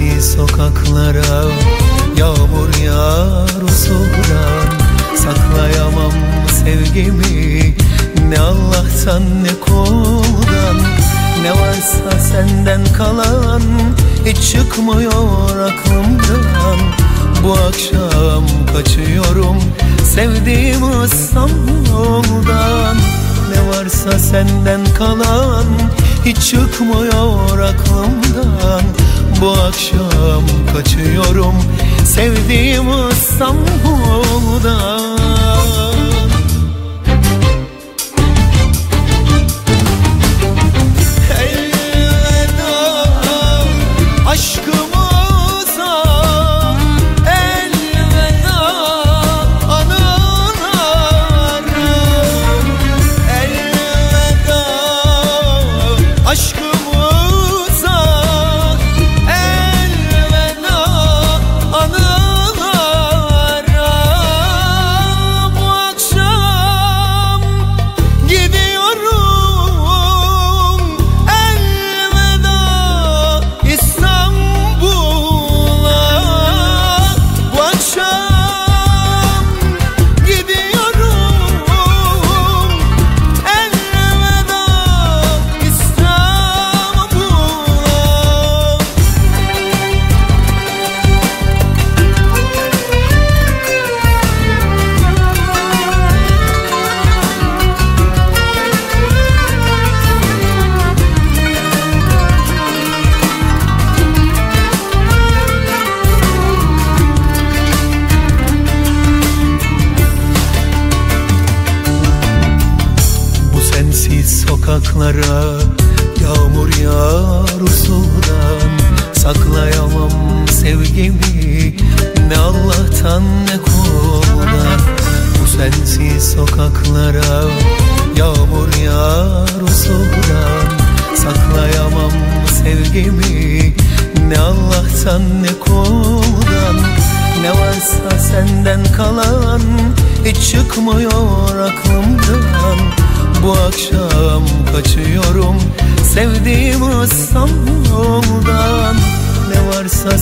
sensiz sokaklara Yağmur yağar usuldan Saklayamam sevgimi Ne Allah'tan ne kuldan. Ne varsa senden kalan Hiç çıkmıyor aklımdan. Bu akşam kaçıyorum Sevdiğim İstanbul'dan. Ne varsa senden kalan Hiç çıkmıyor aklımdan Bu akşam kaçıyorum Sevdiğim İstanbul'dan Elveda aşkımıza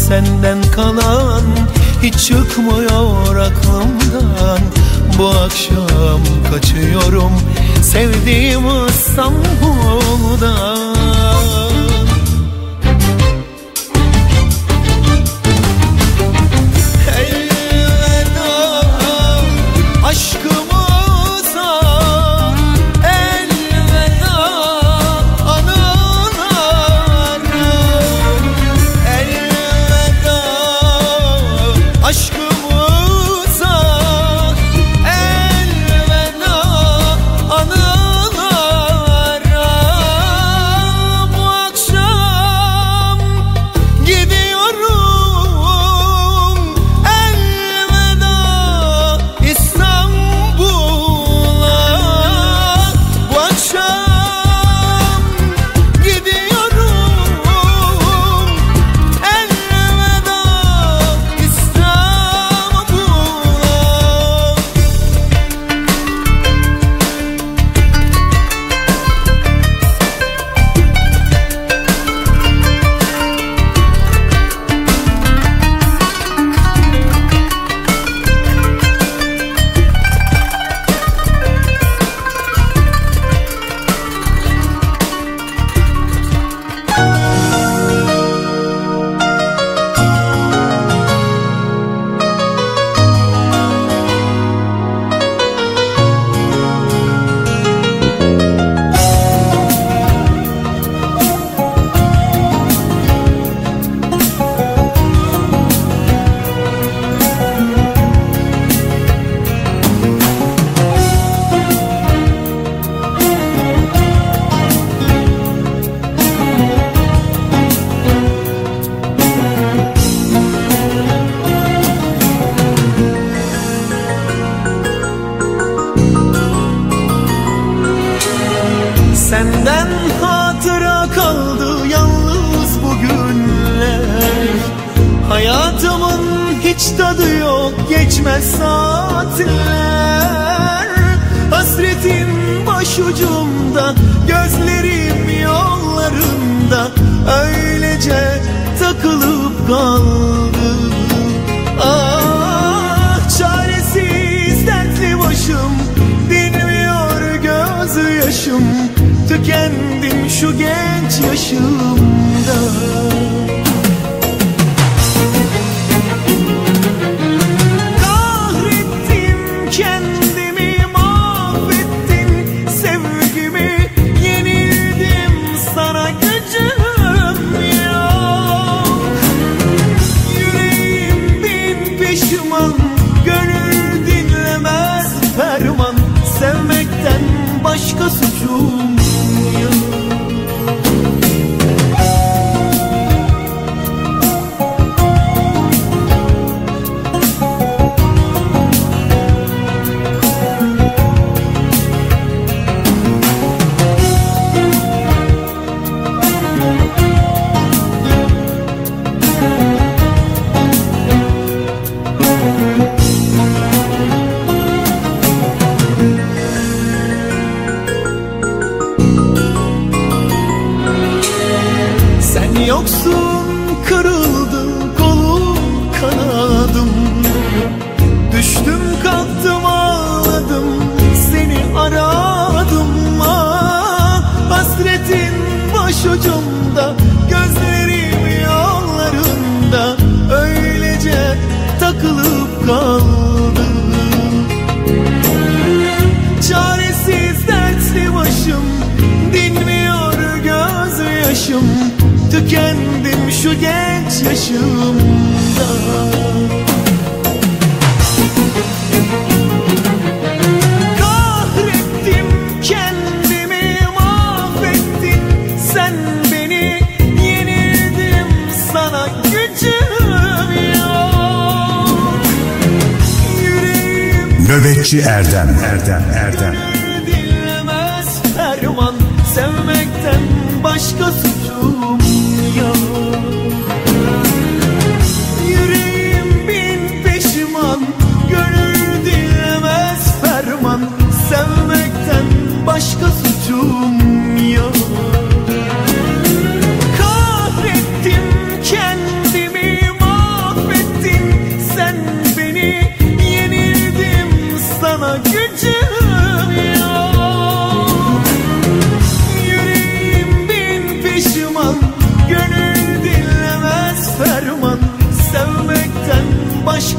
senden kalan Hiç çıkmıyor aklımdan. Bu akşam kaçıyorum Sevdiğim İstanbul'dan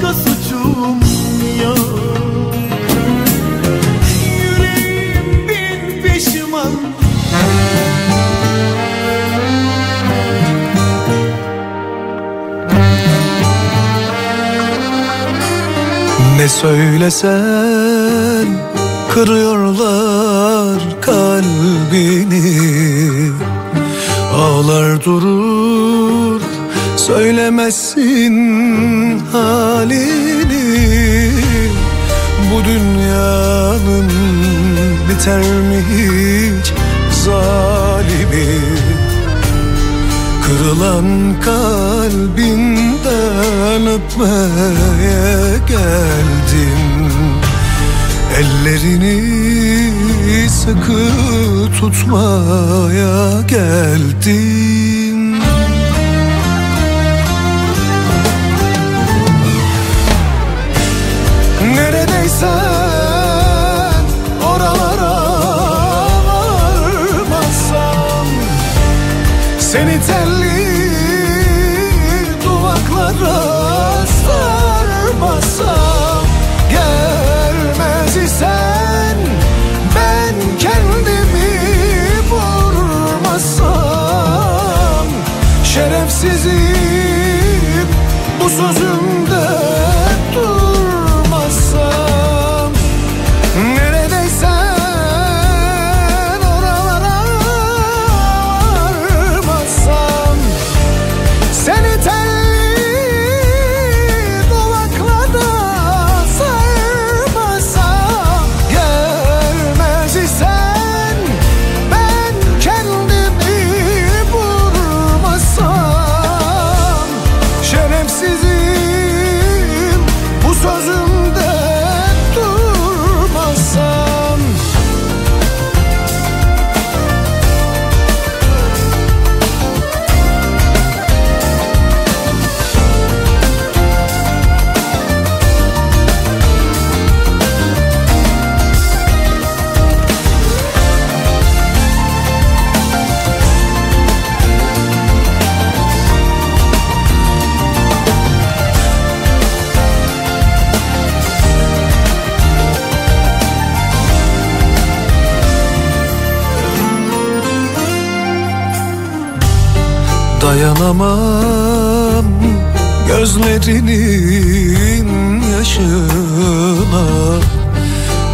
başka suçum yok. Yüreğim bin pişman. Ne söylesen kırıyorlar kalbini. Ağlar durur Söylemezsin halini. Bu dünyanın biter mi hiç zalimi? Kırılan kalbinden öpmeye geldim. Ellerini sıkı tutmaya geldim. Susuz gözlerinin yaşına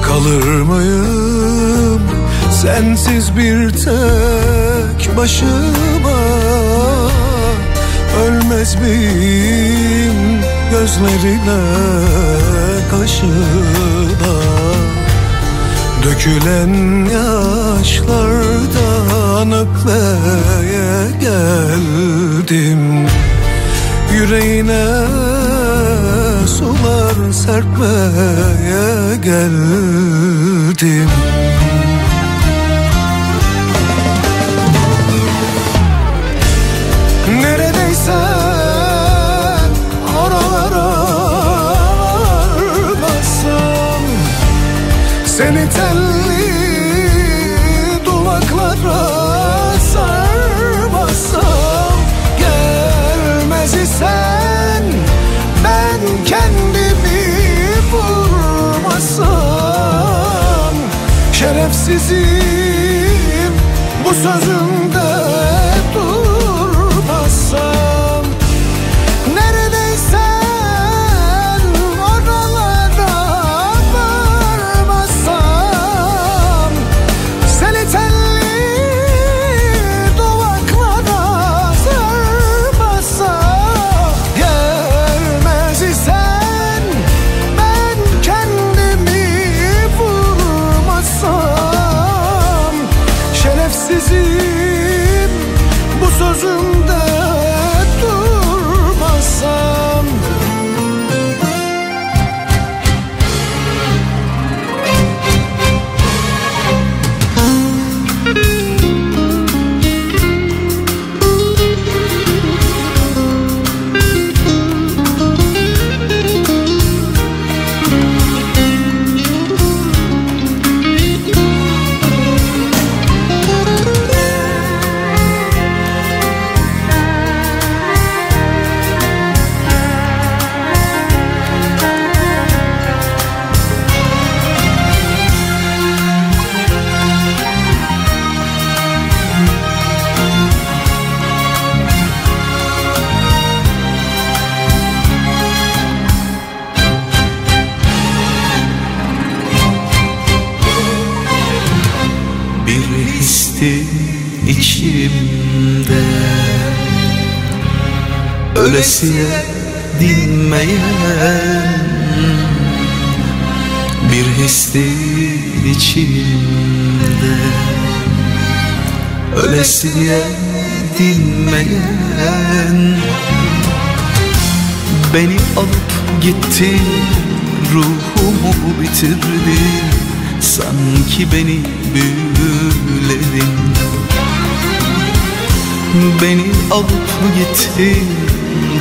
Kalır mıyım? Sensiz bir tek başıma Ölmez miyim? Gözlerine kaşına Dökülen yaşlardan öpmeye geldim Yüreğine sular serpmeye geldim. Neredeysen oralara varmasam Seni telli Şerefsizim bu sözümde alıp gittin Ruhumu bitirdin. Sanki beni büyüledin. Beni alıp gittin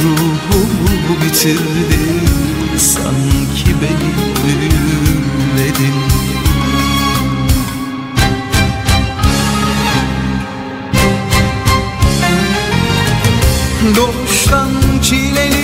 Ruhumu bitirdin. Sanki beni büyüledin. Doğuştan çilenin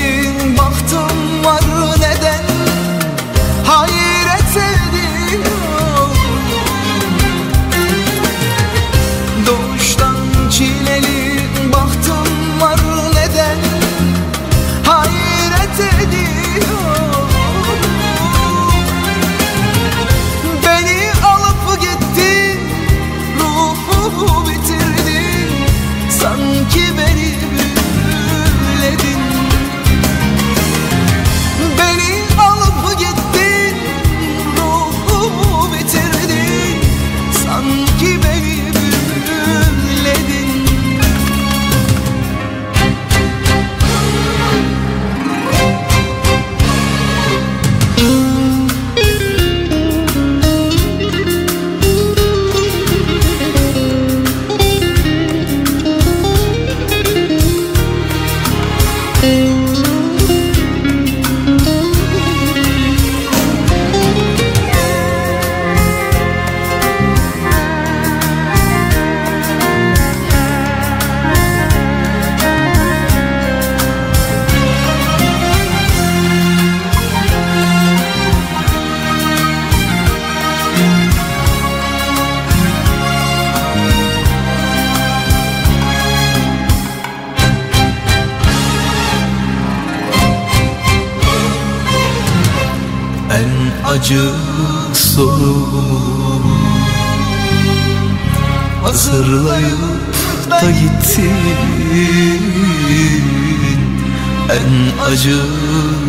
acı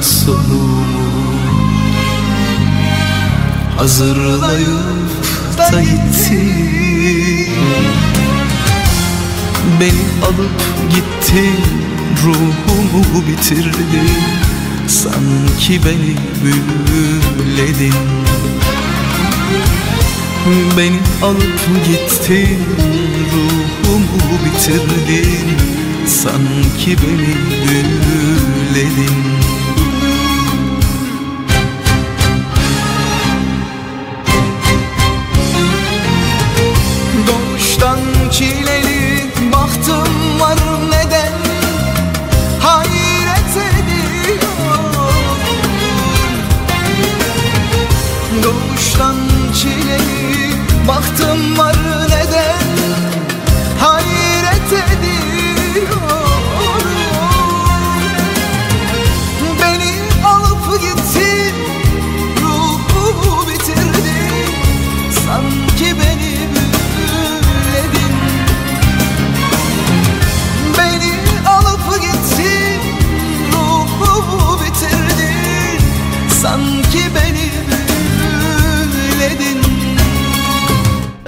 sorumu Hazırlayıp da gittin Beni alıp gittin Ruhumu bitirdin. Sanki beni büyüledin Beni alıp gittin Ruhumu bitirdin Sanki beni büyüledin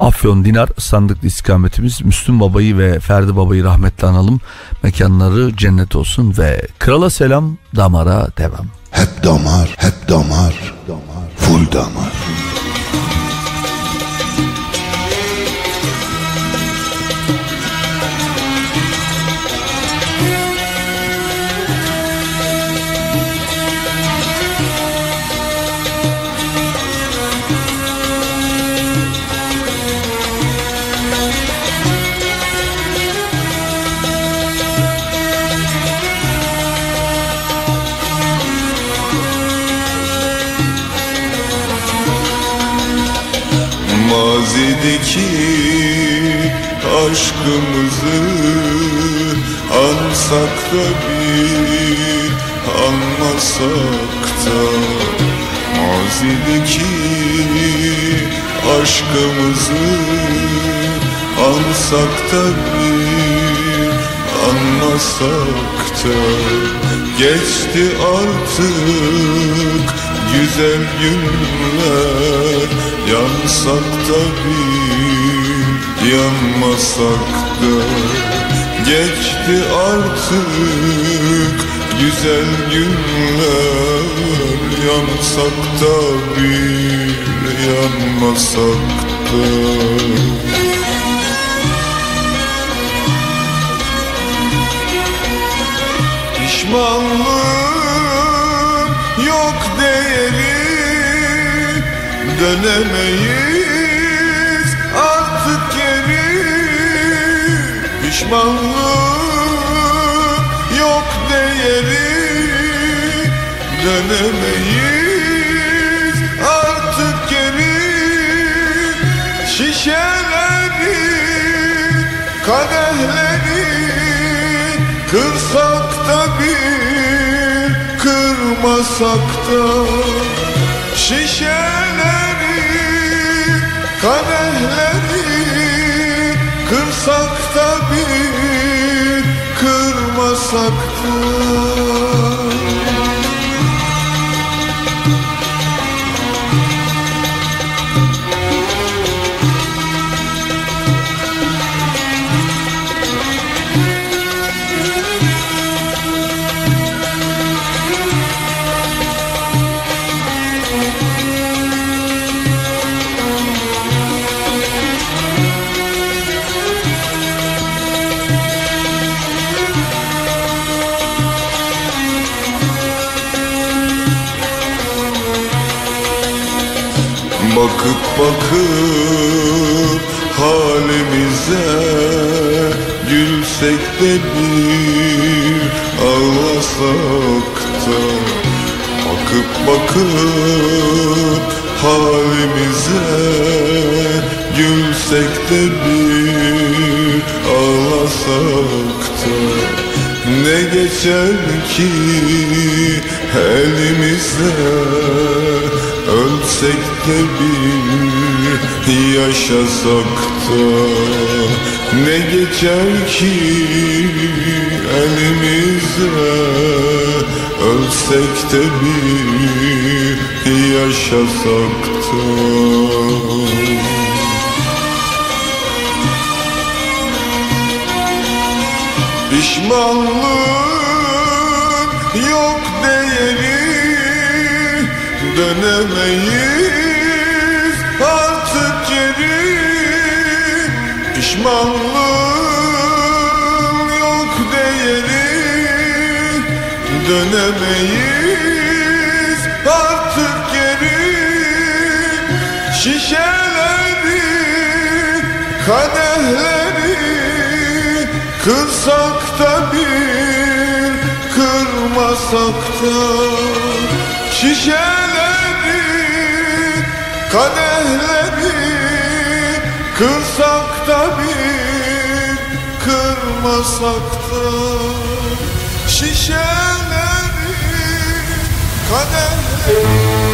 Afyon Dinar sandıklı istikametimiz Müslüm Baba'yı ve Ferdi Baba'yı rahmetle analım. Mekanları cennet olsun ve krala selam damara devam. Hep damar, hep damar, full damar. Mazideki aşkımızı ansak da bir anmasak da. Mazideki aşkımızı ansak da bir anmasak da. Geçti artık güzel günler Yansak da bir yanmasak da. Geçti artık güzel günler Yansak da bir yanmasak da. Pişmanlığım Dönemeyiz. Artık geri Pişmanlığım yok değeri. Dönemeyiz. Artık geri Şişeleri, kadehleri Kırsak da bir, kırmasak da Şişeleri, kadehleri Kırsak da bir, kırmasak da Bakıp halimize Gülsek de bir ağlasak da Bakıp bakıp halimize Gülsek de bir ağlasak da Ne geçer ki elimize Ölsek de bir yaşasak da Ne geçer ki elimize Ölsek de bir yaşasak da Pişmanlığın yok değeri. Dönemeyiz Pişmanlığın yok değeri Dönemeyiz artık geri. Şişeleri, kadehleri Kırsak da bir, kırmasak da. Şişeleri, kadehleri kırmasak da Şişeleri, kadehleri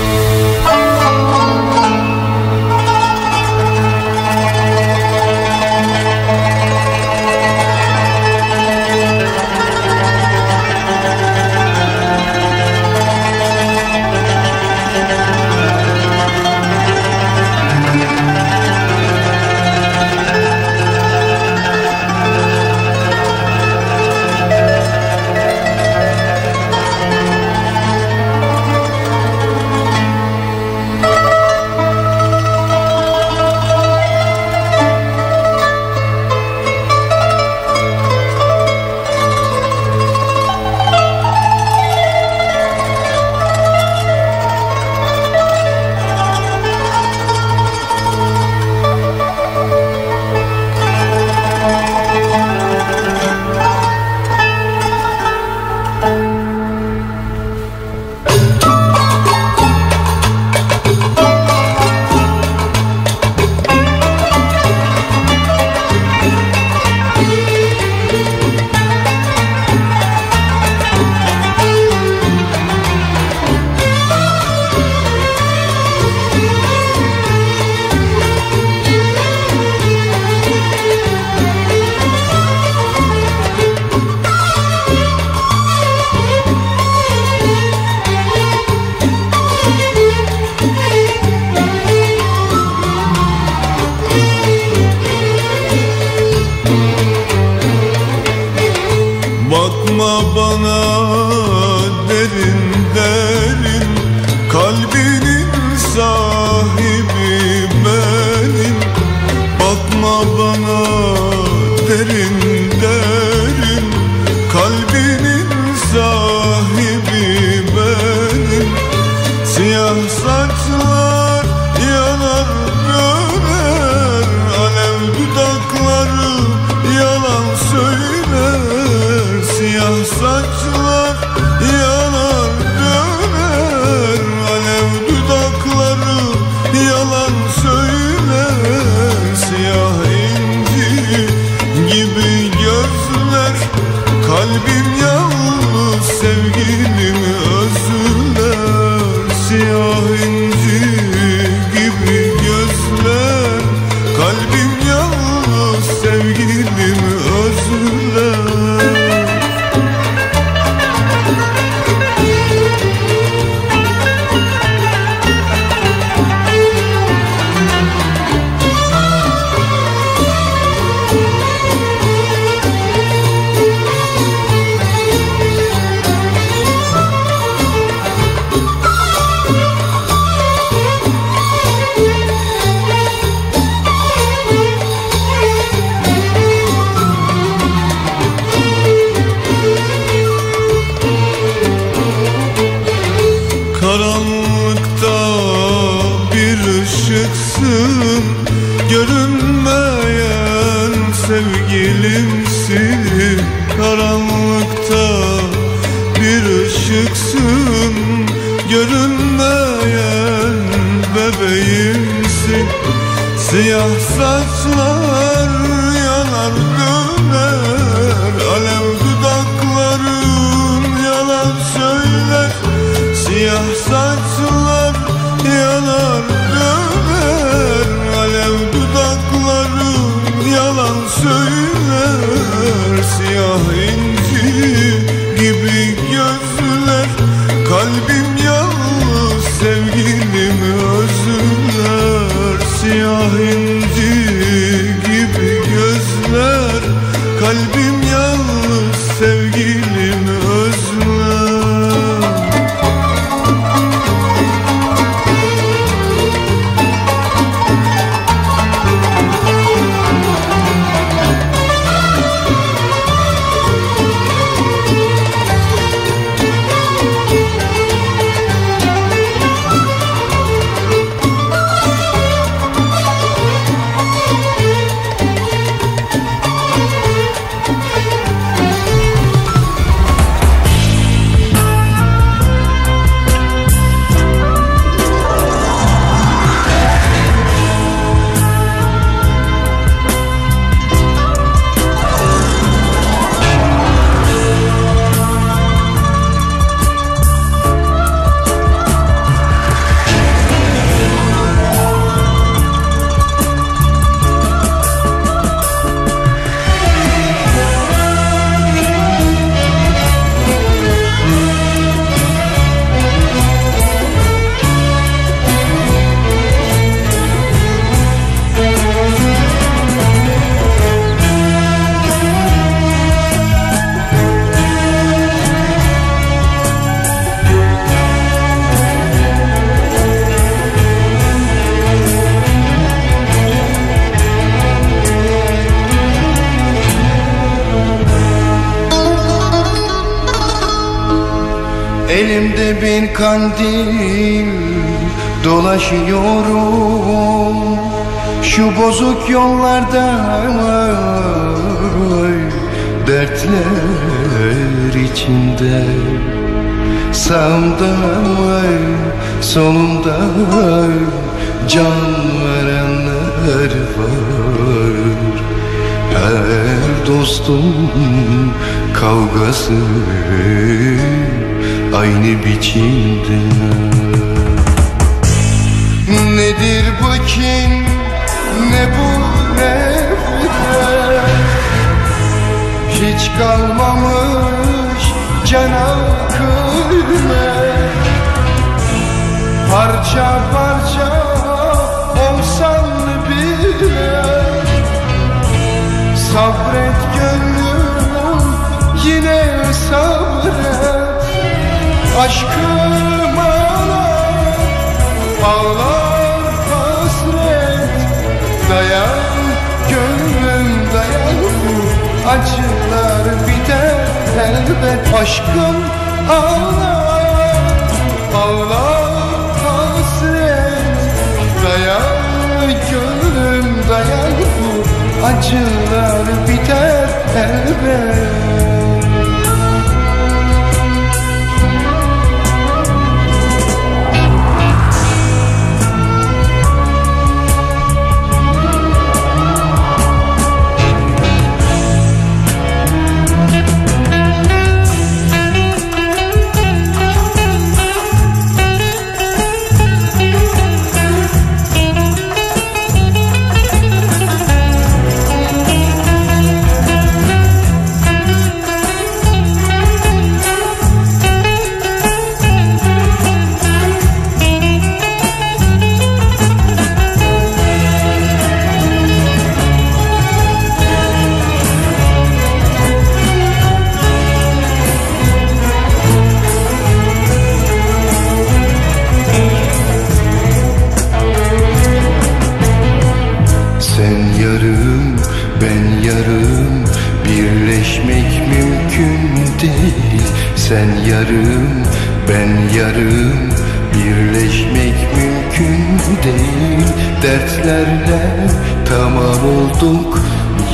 varım Birleşmek mümkün değil. Dertlerle tamam olduk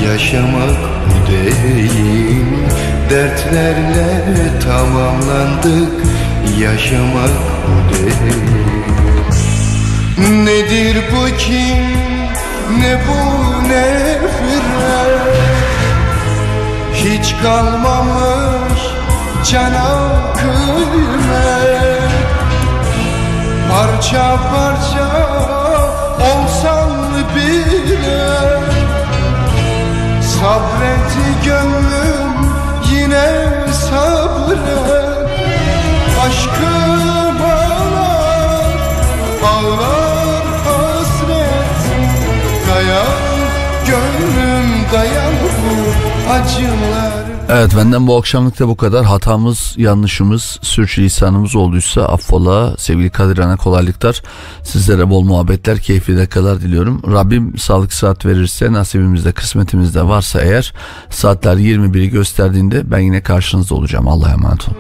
Yaşamak müdeyim Dertlerle tamamlandık Yaşamak müdeyim Nedir bu kim? Ne bu ne nefret Hiç kalmamış cana kıymet Parça parça olsan bile Sabret gönlüm yine sabret Aşkım Evet benden bu akşamlık da bu kadar. Hatamız, yanlışımız, sürçülisanımız olduysa affola. Sevgili Kadir Ana kolaylıklar. Sizlere bol muhabbetler, keyifli dakikalar diliyorum. Rabbim sağlık saat verirse nasibimizde, kısmetimizde varsa eğer saatler 21'i gösterdiğinde ben yine karşınızda olacağım. Allah'a emanet olun.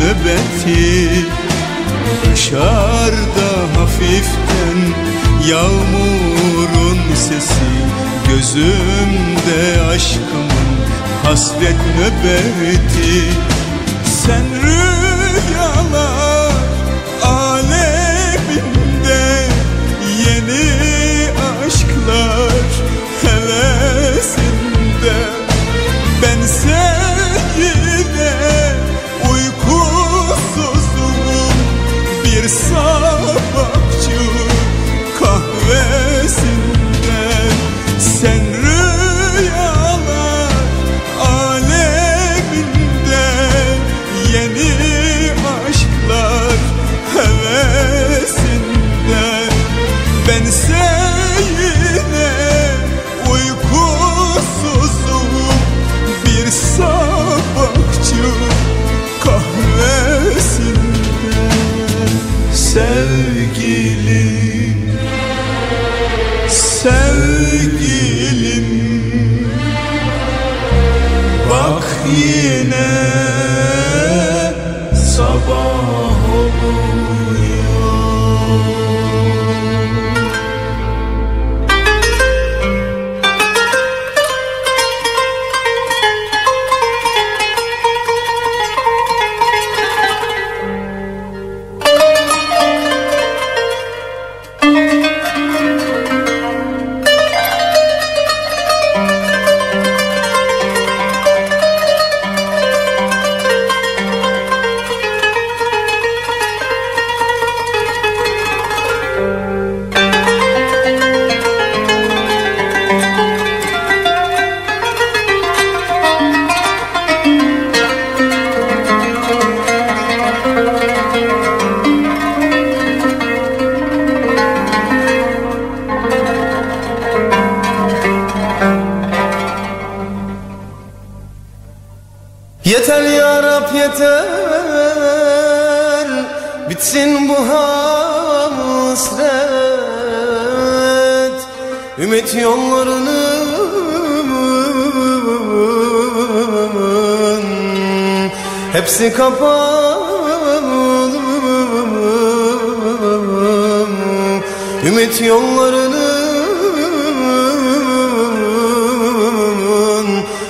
Nöbeti. Dışarıda hafiften yağmurun sesi. Gözümde aşkımın hasret nöbeti. Sen rüyalar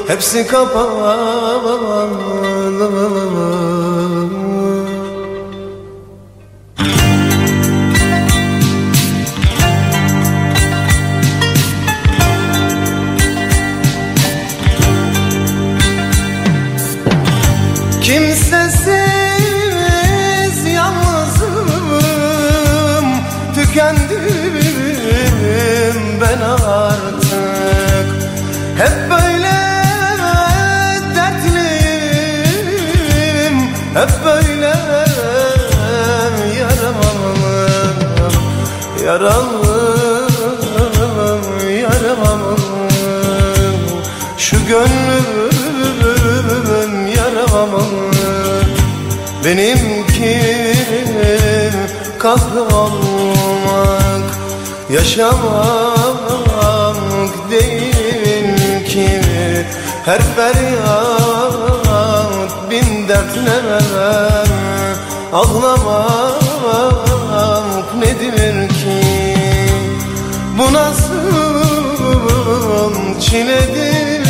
Hepsi kapalı Yaşamak değil ki. Her feryat bin dertler Ağlamak nedir ki? Bu nasıl çiledir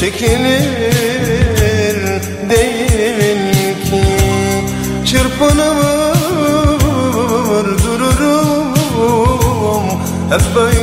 Çekilir dururum Hep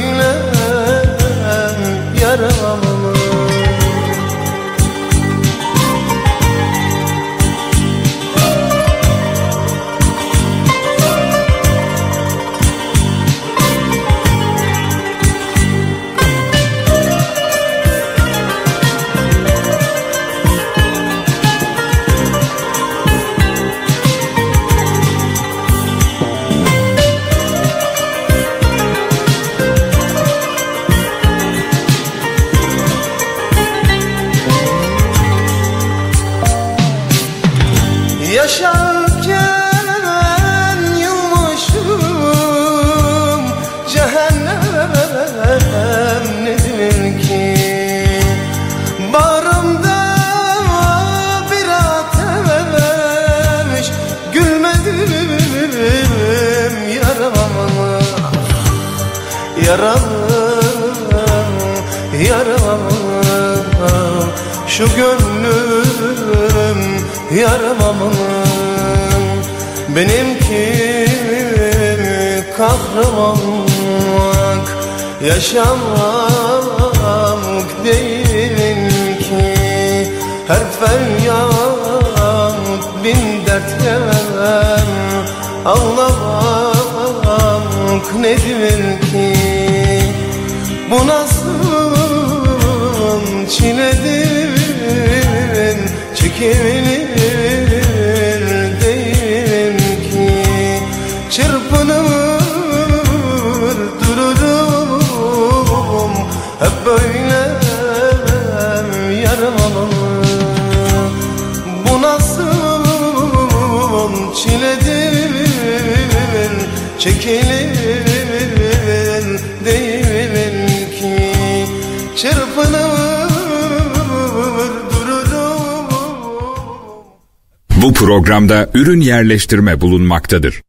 Yaşamak değil ki. Her feryat bin dert gelen Ağlamak nedir ki? Bu nasıl çiledir? Çekilir Çekilir değil ki Çırpınır dururum Bu programda ürün yerleştirme bulunmaktadır.